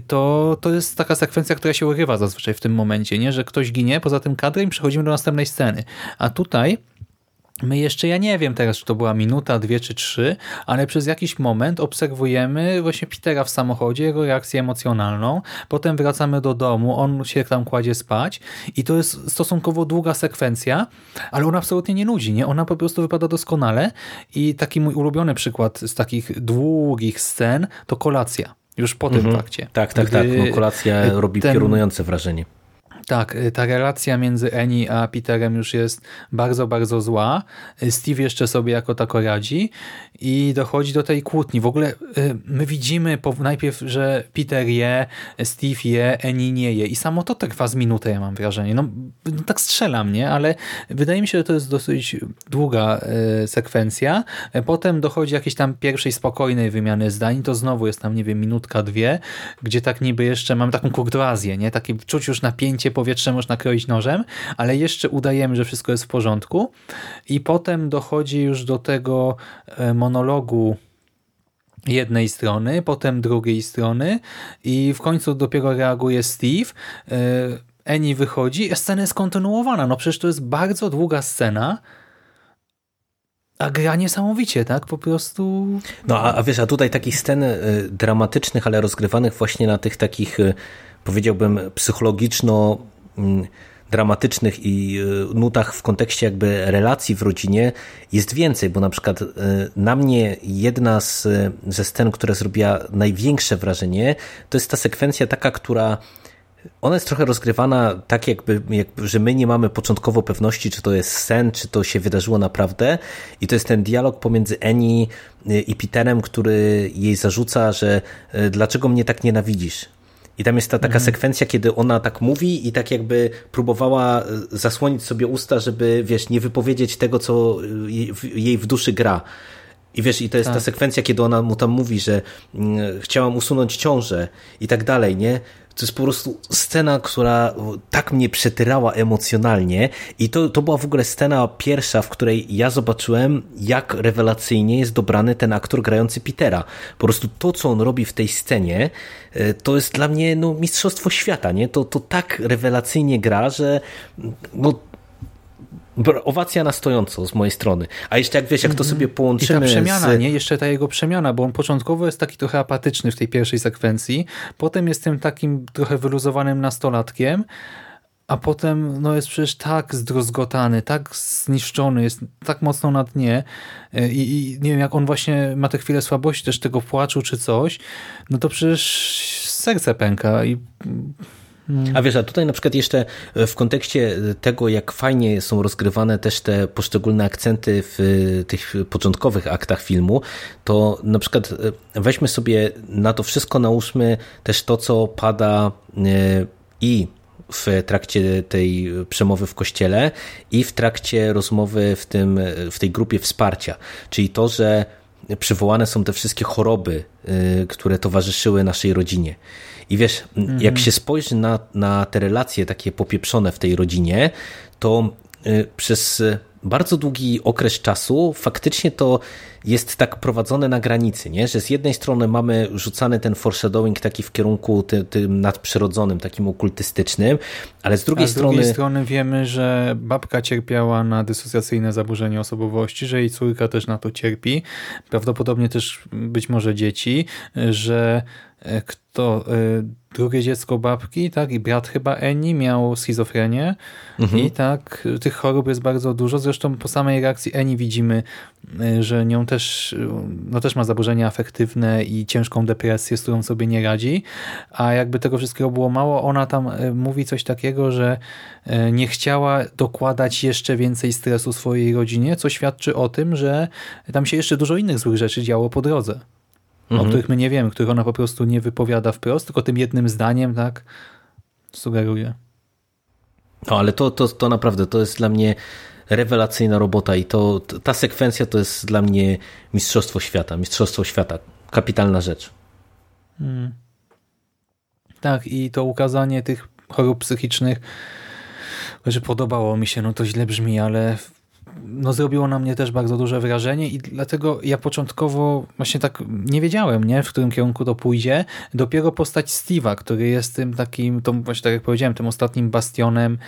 to, to jest taka sekwencja, która się urywa zazwyczaj w tym momencie, nie? że ktoś ginie poza tym kadrem i przechodzimy do następnej sceny. A tutaj My jeszcze, ja nie wiem teraz, czy to była minuta, dwie czy trzy, ale przez jakiś moment obserwujemy właśnie Petera w samochodzie, jego reakcję emocjonalną, potem wracamy do domu, on się tam kładzie spać i to jest stosunkowo długa sekwencja, ale ona absolutnie nie nudzi, nie? Ona po prostu wypada doskonale i taki mój ulubiony przykład z takich długich scen to kolacja już po mhm. tym fakcie.
Tak, tak, tak. No, kolacja robi ten, piorunujące wrażenie.
Tak, y, ta relacja między Annie a Peterem już jest bardzo, bardzo zła. Y, Steve jeszcze sobie jako tako radzi i dochodzi do tej kłótni. W ogóle y, my widzimy najpierw, że Peter je, Steve je, Annie nie je i samo to trwa z minutę, ja mam wrażenie. No, no tak strzelam, nie? Ale wydaje mi się, że to jest dosyć długa sekwencja. Potem dochodzi jakiejś tam pierwszej spokojnej wymiany zdań, to znowu jest tam, nie wiem, minutka, dwie, gdzie tak niby jeszcze mamy taką kurtuazję, nie? Takie czuć już napięcie powietrze można kroić nożem, ale jeszcze udajemy, że wszystko jest w porządku i potem dochodzi już do tego e, monologu jednej strony, potem drugiej strony i w końcu dopiero reaguje Steve. Eni wychodzi, a scena jest kontynuowana. No przecież to jest bardzo długa scena, a gra niesamowicie, tak? Po prostu...
No a, a wiesz, a tutaj takich scen y, dramatycznych, ale rozgrywanych właśnie na tych takich, powiedziałbym, psychologiczno dramatycznych i y, nutach w kontekście jakby relacji w rodzinie jest więcej, bo na przykład na mnie jedna z, ze scen, która zrobiła największe wrażenie, to jest ta sekwencja taka, która ona jest trochę rozgrywana tak, jakby, jakby, że my nie mamy początkowo pewności, czy to jest sen, czy to się wydarzyło naprawdę. I to jest ten dialog pomiędzy y, i Peterem, który jej zarzuca, że y, dlaczego mnie tak nienawidzisz? I tam jest ta taka mhm. sekwencja, kiedy ona tak mówi i tak jakby próbowała y, zasłonić sobie usta, żeby, wiesz, nie wypowiedzieć tego, co jej w duszy gra. I wiesz, i to jest tak. ta sekwencja, kiedy ona mu tam mówi, że mm, chciałam usunąć ciążę i tak dalej, nie? To jest po prostu scena, która tak mnie przetyrała emocjonalnie i to, to była w ogóle scena pierwsza, w której ja zobaczyłem, jak rewelacyjnie jest dobrany ten aktor grający Petera. Po prostu to, co on robi w tej scenie, e, to jest dla mnie no, mistrzostwo świata, nie? To, to tak rewelacyjnie gra, że no, owacja na stojąco z mojej strony. A jeszcze jak wiesz, jak to sobie połączymy...
I ta przemiana,
z...
nie? Jeszcze ta jego przemiana, bo on początkowo jest taki trochę apatyczny w tej pierwszej sekwencji, potem jest tym takim trochę wyluzowanym nastolatkiem, a potem no, jest przecież tak zdruzgotany, tak zniszczony, jest tak mocno na dnie I, i nie wiem, jak on właśnie ma te chwile słabości, też tego płaczu czy coś, no to przecież serce pęka i
A wiesz, a tutaj na przykład jeszcze e, w kontekście tego, jak fajnie są rozgrywane też te poszczególne akcenty w e, tych początkowych aktach filmu, to na przykład e, weźmy sobie na to wszystko, nałóżmy też to, co pada i w trakcie tej przemowy w kościele i w trakcie rozmowy w, tym, w tej grupie wsparcia. Czyli to, że przywołane są te wszystkie choroby, które towarzyszyły naszej rodzinie. I wiesz, mhm. jak się spojrzy na, na te relacje takie popieprzone w tej rodzinie, to y, przez bardzo długi okres czasu faktycznie to jest tak prowadzone na granicy, nie? że z jednej strony mamy rzucany ten foreshadowing taki w kierunku tym, tym nadprzyrodzonym, takim okultystycznym, ale z drugiej
z
strony...
Z drugiej strony wiemy, że babka cierpiała na dysocjacyjne zaburzenie osobowości, że jej córka też na to cierpi, prawdopodobnie też być może dzieci, że kto e, drugie dziecko babki, tak, i brat chyba Eni miał schizofrenię. Mhm. i tak, tych chorób jest bardzo dużo, zresztą po samej reakcji Eni widzimy, e, że nią też, no też ma zaburzenia afektywne i ciężką depresję, z którą sobie nie radzi, a jakby tego wszystkiego było mało, ona tam e, mówi coś takiego, że nie chciała dokładać jeszcze więcej stresu swojej rodzinie, co świadczy o tym, że tam się jeszcze dużo innych złych rzeczy działo po drodze mhm. o których my nie wiemy, których ona po prostu nie wypowiada wprost, tylko tym jednym zdaniem tak sugeruje.
No ale to, to, to naprawdę, to jest dla mnie rewelacyjna robota i to ta sekwencja to jest dla mnie mistrzostwo świata, mistrzostwo świata, kapitalna rzecz. Hmm.
Tak i to ukazanie tych chorób psychicznych, że podobało mi się, no to źle brzmi, ale no, zrobiło na mnie też bardzo duże wrażenie i dlatego ja początkowo właśnie tak nie wiedziałem, nie, w którym kierunku to pójdzie. Dopiero postać Steve'a, który jest tym takim, to właśnie tak jak powiedziałem, tym ostatnim bastionem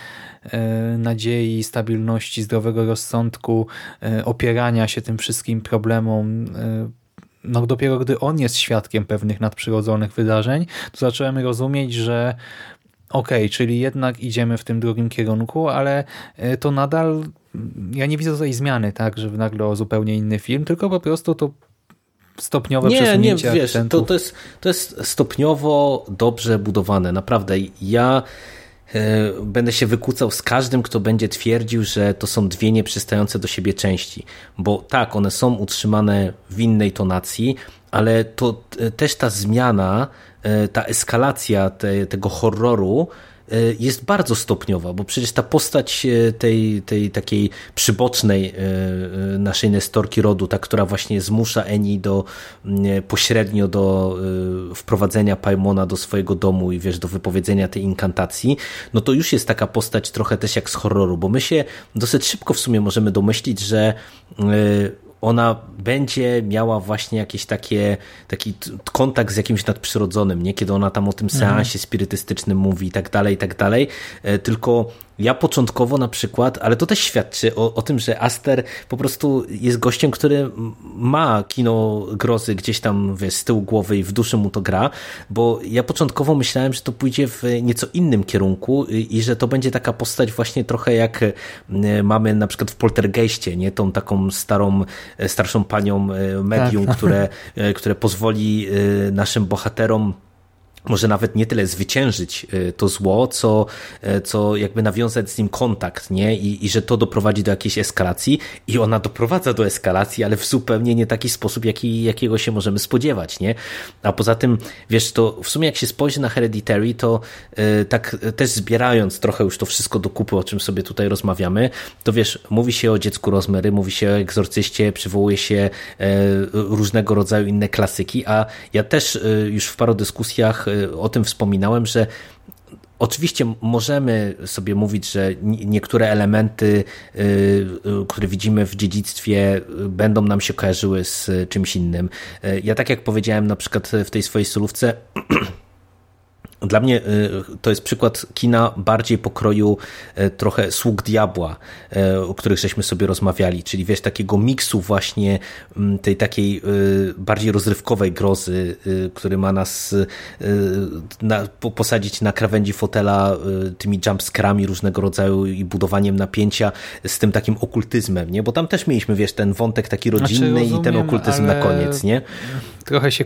e, nadziei, stabilności, zdrowego rozsądku, e, opierania się tym wszystkim problemom e, no dopiero gdy on jest świadkiem pewnych nadprzyrodzonych wydarzeń, to zacząłem rozumieć, że okej, okay, czyli jednak idziemy w tym drugim kierunku, ale e, to nadal ja nie widzę tutaj zmiany, tak, że nagle o zupełnie inny film, tylko po prostu to stopniowe
nie,
przesunięcie
Nie, wiesz, to, to, jest, to jest stopniowo dobrze budowane, naprawdę. Ja e, będę się wykłócał z każdym, kto będzie twierdził, że to są dwie nieprzystające do siebie części, bo tak, one są utrzymane w innej tonacji, ale to też ta zmiana, e, ta eskalacja te, tego horroru jest bardzo stopniowa, bo przecież ta postać tej, tej takiej przybocznej naszej Nestorki rodu, ta, która właśnie zmusza Eni do pośrednio do wprowadzenia Paimona do swojego domu i wiesz, do wypowiedzenia tej inkantacji, no to już jest taka postać trochę też jak z horroru, bo my się dosyć szybko w sumie możemy domyślić, że ona będzie miała właśnie jakieś takie, taki kontakt z jakimś nadprzyrodzonym, nie? Kiedy ona tam o tym mhm. seansie spirytystycznym mówi i tak dalej, i tak dalej. E, tylko ja początkowo na przykład, ale to też świadczy o, o tym, że Aster po prostu jest gościem, który ma kino grozy gdzieś tam wiesz, z tyłu głowy i w duszy mu to gra, bo ja początkowo myślałem, że to pójdzie w nieco innym kierunku i, i że to będzie taka postać właśnie trochę jak e, mamy na przykład w Poltergeistie, nie? Tą taką starą, e, starszą panią e, medium, tak. które, które pozwoli naszym bohaterom może nawet nie tyle zwyciężyć y, to zło, co, y, co jakby nawiązać z nim kontakt, nie? I, I że to doprowadzi do jakiejś eskalacji i ona doprowadza do eskalacji, ale w zupełnie nie taki sposób, jaki, jakiego się możemy spodziewać, nie? A poza tym, wiesz, to w sumie jak się spojrzy na Hereditary, to yy, tak też zbierając trochę już to wszystko do kupy, o czym sobie tutaj rozmawiamy, to wiesz, mówi się o dziecku Rozmery, mówi się o egzorcyście, przywołuje się yy, różnego rodzaju inne klasyki, a ja też yy, już w paru dyskusjach o tym wspominałem, że Oczywiście możemy sobie mówić, że niektóre elementy, y, y, które widzimy w dziedzictwie, y, będą nam się kojarzyły z czymś innym. Ja tak jak powiedziałem na przykład w tej swojej solówce, Dla mnie y, to jest przykład kina bardziej pokroju y, trochę sług diabła, y, o których żeśmy sobie rozmawiali, czyli wiesz, takiego miksu właśnie mm, tej takiej bardziej rozrywkowej grozy, który ma nas na, posadzić na krawędzi fotela tymi jumpscarami różnego rodzaju i budowaniem napięcia z tym takim okultyzmem, nie? Bo tam też mieliśmy, wiesz, ten wątek taki rodzinny znaczy, rozumiem, i ten okultyzm na koniec, nie?
Trochę się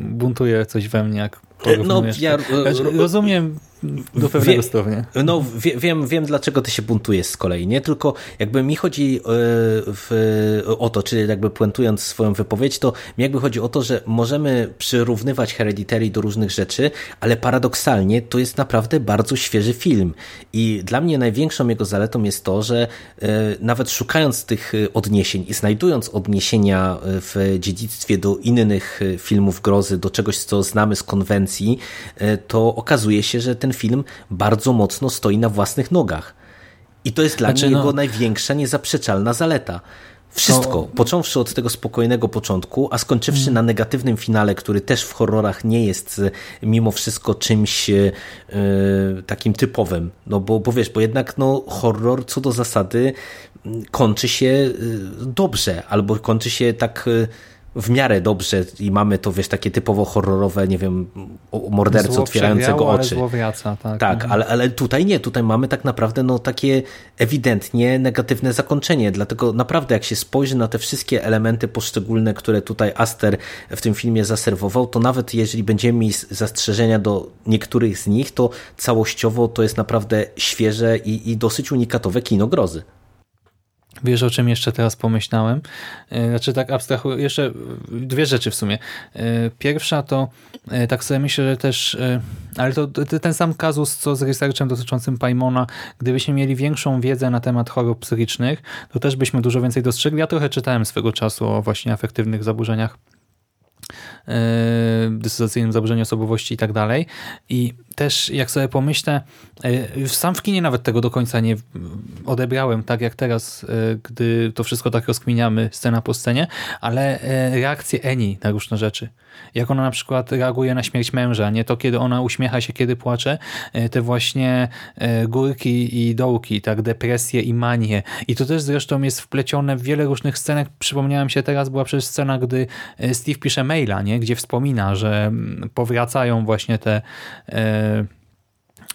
buntuje coś we mnie, jak no, ja, znaczy, rozumiem do pewnego stopnia.
No wie, wiem, wiem, dlaczego ty się buntujesz z kolei, nie? Tylko jakby mi chodzi e, w, o to, czyli jakby puentując swoją wypowiedź, to mi jakby chodzi o to, że możemy przyrównywać Hereditary do różnych rzeczy, ale paradoksalnie to jest naprawdę bardzo świeży film i dla mnie największą jego zaletą jest to, że e, nawet szukając tych odniesień i znajdując odniesienia w dziedzictwie do innych filmów grozy, do czegoś, co znamy z konwencji, e, to okazuje się, że ten ten film bardzo mocno stoi na własnych nogach. I to jest dla znaczy, mnie no... jego największa, niezaprzeczalna zaleta. Wszystko, to... począwszy od tego spokojnego początku, a skończywszy hmm. na negatywnym finale, który też w horrorach nie jest e, mimo wszystko czymś yy, takim typowym. No bo, bo wiesz, bo jednak no, horror co do zasady kończy się dobrze, albo kończy się tak w miarę dobrze i mamy to, wiesz, takie typowo horrorowe, nie wiem, mordercy otwierającego oczy.
Wraca, tak,
tak mhm. ale, ale tutaj nie, tutaj mamy tak naprawdę no, takie ewidentnie negatywne zakończenie, dlatego naprawdę jak się spojrzy na te wszystkie elementy poszczególne, które tutaj Aster w tym filmie zaserwował, to nawet jeżeli będziemy mieli zastrzeżenia do niektórych z nich, to całościowo to jest naprawdę świeże i, i dosyć unikatowe kino grozy.
Wiesz, o czym jeszcze teraz pomyślałem? E, znaczy tak abstrahuję, jeszcze dwie rzeczy w sumie. E, pierwsza to, e, tak sobie myślę, że też, ale to ten sam kazus, co z researchem dotyczącym Paimona, gdybyśmy mieli większą wiedzę na temat chorób psychicznych, to też byśmy dużo więcej dostrzegli. Ja trochę czytałem swego czasu o właśnie afektywnych zaburzeniach dysocjacyjnym zaburzeniu osobowości i tak dalej. I też jak sobie pomyślę, e, sam w kinie nawet tego do końca nie odebrałem, tak jak teraz, e, gdy to wszystko tak rozkminiamy scena po scenie, ale e, reakcje Eni na różne rzeczy. Jak ona na przykład reaguje na śmierć męża, nie to kiedy ona uśmiecha się, kiedy płacze, te właśnie górki i dołki, tak, depresje i manie. I to też zresztą jest wplecione w wiele różnych scenek. Przypomniałem się teraz, była przecież scena, gdy Steve pisze maila, nie, gdzie wspomina, że mm, powracają właśnie te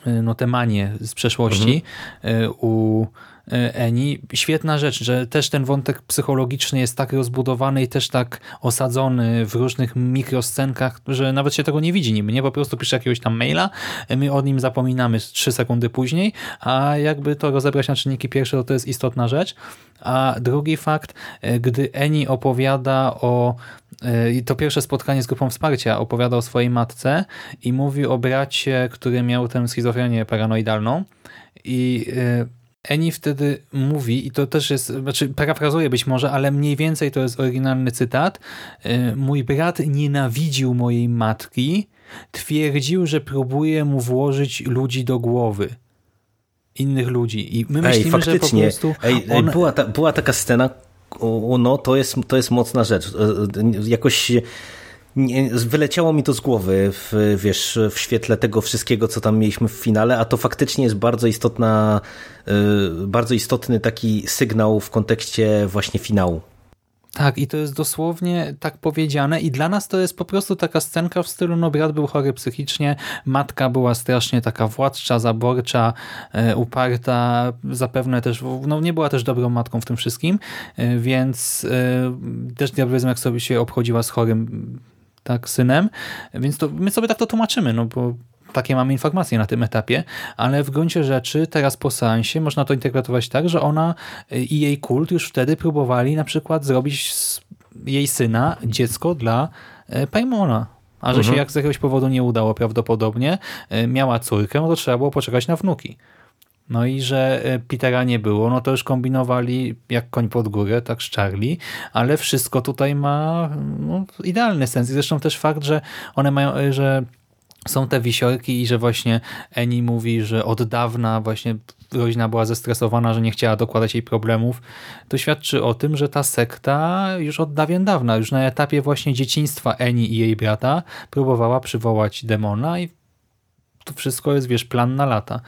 E, no, te manie z przeszłości mhm. u e, Eni. Świetna rzecz, że też ten wątek psychologiczny jest tak rozbudowany i też tak osadzony w różnych mikroscenkach, że nawet się tego nie widzi niby, nie? Po prostu pisze jakiegoś tam maila, my o nim zapominamy trzy sekundy później, a jakby to rozebrać na czynniki pierwsze, to to jest istotna rzecz. A drugi fakt, gdy Eni opowiada o e, i to pierwsze spotkanie z grupą wsparcia opowiada o swojej matce i mówi o bracie, który miał tę schizofrenię paranoidalną i Eni wtedy mówi, i to też jest, znaczy parafrazuję być może, ale mniej więcej to jest oryginalny cytat, mój brat nienawidził mojej matki, twierdził, że próbuje mu włożyć ludzi do głowy innych ludzi. I my
Ej,
myślimy,
faktycznie.
że po prostu
Ej,
on...
była, ta, była taka scena, no to jest, to jest mocna rzecz. E, jakoś nie, wyleciało mi to z głowy w, wiesz, w świetle tego wszystkiego, co tam mieliśmy w finale, a to faktycznie jest bardzo istotna, e, bardzo istotny taki sygnał w kontekście właśnie finału.
Tak, i to jest dosłownie tak powiedziane i dla nas to jest po prostu taka scenka w stylu, no brat był chory psychicznie, matka była strasznie taka władcza, zaborcza, e, uparta, zapewne też, no nie była też dobrą matką w tym wszystkim, e, więc e, też diabelizm jak sobie się obchodziła z chorym tak synem, więc to my sobie tak to tłumaczymy, no bo takie mamy informacje na tym etapie, ale w gruncie rzeczy teraz po seansie można to interpretować tak, że ona i jej kult już wtedy próbowali na przykład zrobić z jej syna dziecko dla e, Paimona. A że mhm. się jak z jakiegoś powodu nie udało prawdopodobnie, e, miała córkę, no to trzeba było poczekać na wnuki. No i że e, Petera nie było, no to już kombinowali jak koń pod górę, tak szczarli, ale wszystko tutaj ma no, idealny sens. I zresztą też fakt, że one mają, że są te wisiorki i że właśnie Eni mówi, że od dawna właśnie rodzina była zestresowana, że nie chciała dokładać jej problemów, to świadczy o tym, że ta sekta już od dawien dawna, już na etapie właśnie dzieciństwa Eni i jej brata próbowała przywołać demona i to wszystko jest, wiesz, plan na lata.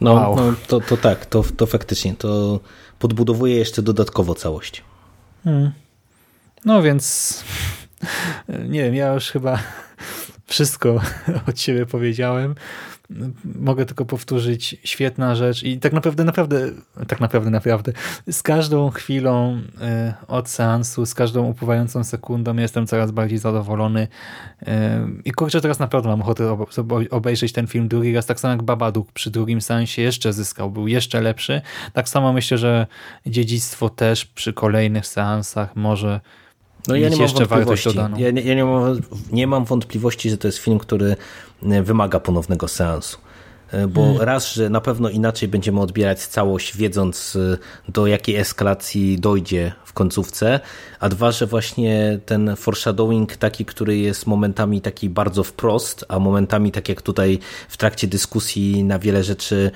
No, wow. no to, to tak, to, to faktycznie, to podbudowuje jeszcze dodatkowo całość. Hmm.
No więc nie wiem, ja już chyba wszystko od siebie powiedziałem. Mogę tylko powtórzyć, świetna rzecz i tak naprawdę, naprawdę, tak naprawdę, naprawdę, z każdą chwilą e, od seansu, z każdą upływającą sekundą jestem coraz bardziej zadowolony e, i kurczę, teraz naprawdę mam ochotę obejrzeć ten film drugi raz, tak samo jak Babadook przy drugim seansie jeszcze zyskał, był jeszcze lepszy. Tak samo myślę, że Dziedzictwo też przy kolejnych seansach może no ja nie mam wątpliwości.
Ja, nie, ja nie, mam, nie mam wątpliwości, że to jest film, który e, wymaga ponownego seansu. E, bo hmm. raz, że na pewno inaczej będziemy odbierać całość, wiedząc e, do jakiej eskalacji dojdzie w końcówce, a dwa, że właśnie ten foreshadowing taki, który jest momentami taki bardzo wprost, a momentami tak jak tutaj w trakcie dyskusji na wiele rzeczy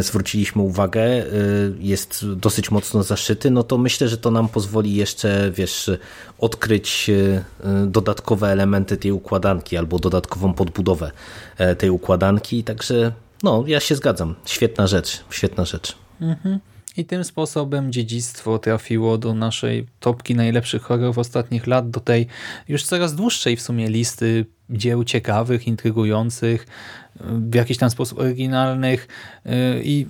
zwróciliśmy uwagę, y, jest dosyć mocno zaszyty, no to myślę, że to nam pozwoli jeszcze, wiesz, odkryć y, dodatkowe elementy tej układanki albo dodatkową podbudowę e, tej układanki, także no, ja się zgadzam. Świetna rzecz, świetna rzecz. Mhm.
I tym sposobem dziedzictwo trafiło do naszej topki najlepszych horrorów ostatnich lat, do tej już coraz dłuższej w sumie listy dzieł ciekawych, intrygujących, w jakiś tam sposób oryginalnych y, i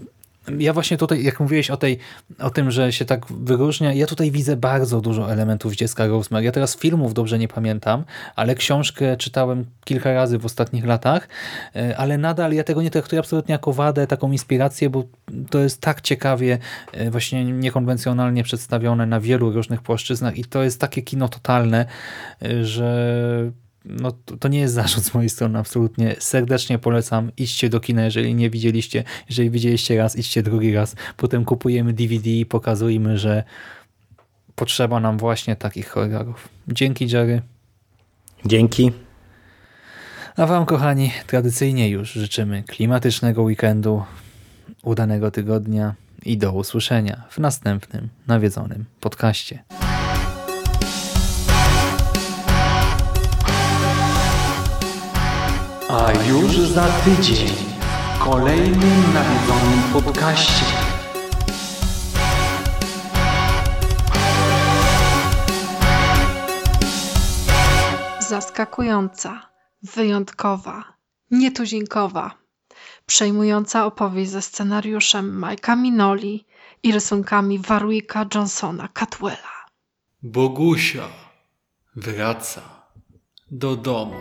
ja właśnie tutaj, jak mówiłeś o, tej, o tym, że się tak wyróżnia, ja tutaj widzę bardzo dużo elementów dziecka Rosemary. Ja teraz filmów dobrze nie pamiętam, ale książkę czytałem kilka razy w ostatnich latach, e, ale nadal ja tego nie traktuję absolutnie jako wadę, taką inspirację, bo to jest tak ciekawie e, właśnie niekonwencjonalnie przedstawione na wielu różnych płaszczyznach i to jest takie kino totalne, że no to, to, nie jest zarzut z mojej strony, absolutnie. Serdecznie polecam, idźcie do kina, jeżeli nie widzieliście. Jeżeli widzieliście raz, idźcie drugi raz. Potem kupujemy DVD i pokazujmy, że potrzeba nam właśnie takich horrorów. Dzięki Jerry.
Dzięki.
A wam kochani, tradycyjnie już życzymy klimatycznego weekendu, udanego tygodnia i do usłyszenia w następnym nawiedzonym podcaście.
A już za tydzień w kolejnym nawiedzonym podcaście.
Zaskakująca, wyjątkowa, nietuzinkowa, przejmująca opowieść ze scenariuszem Majka Minoli i rysunkami Warwicka Johnsona Catwella.
Bogusia wraca do domu.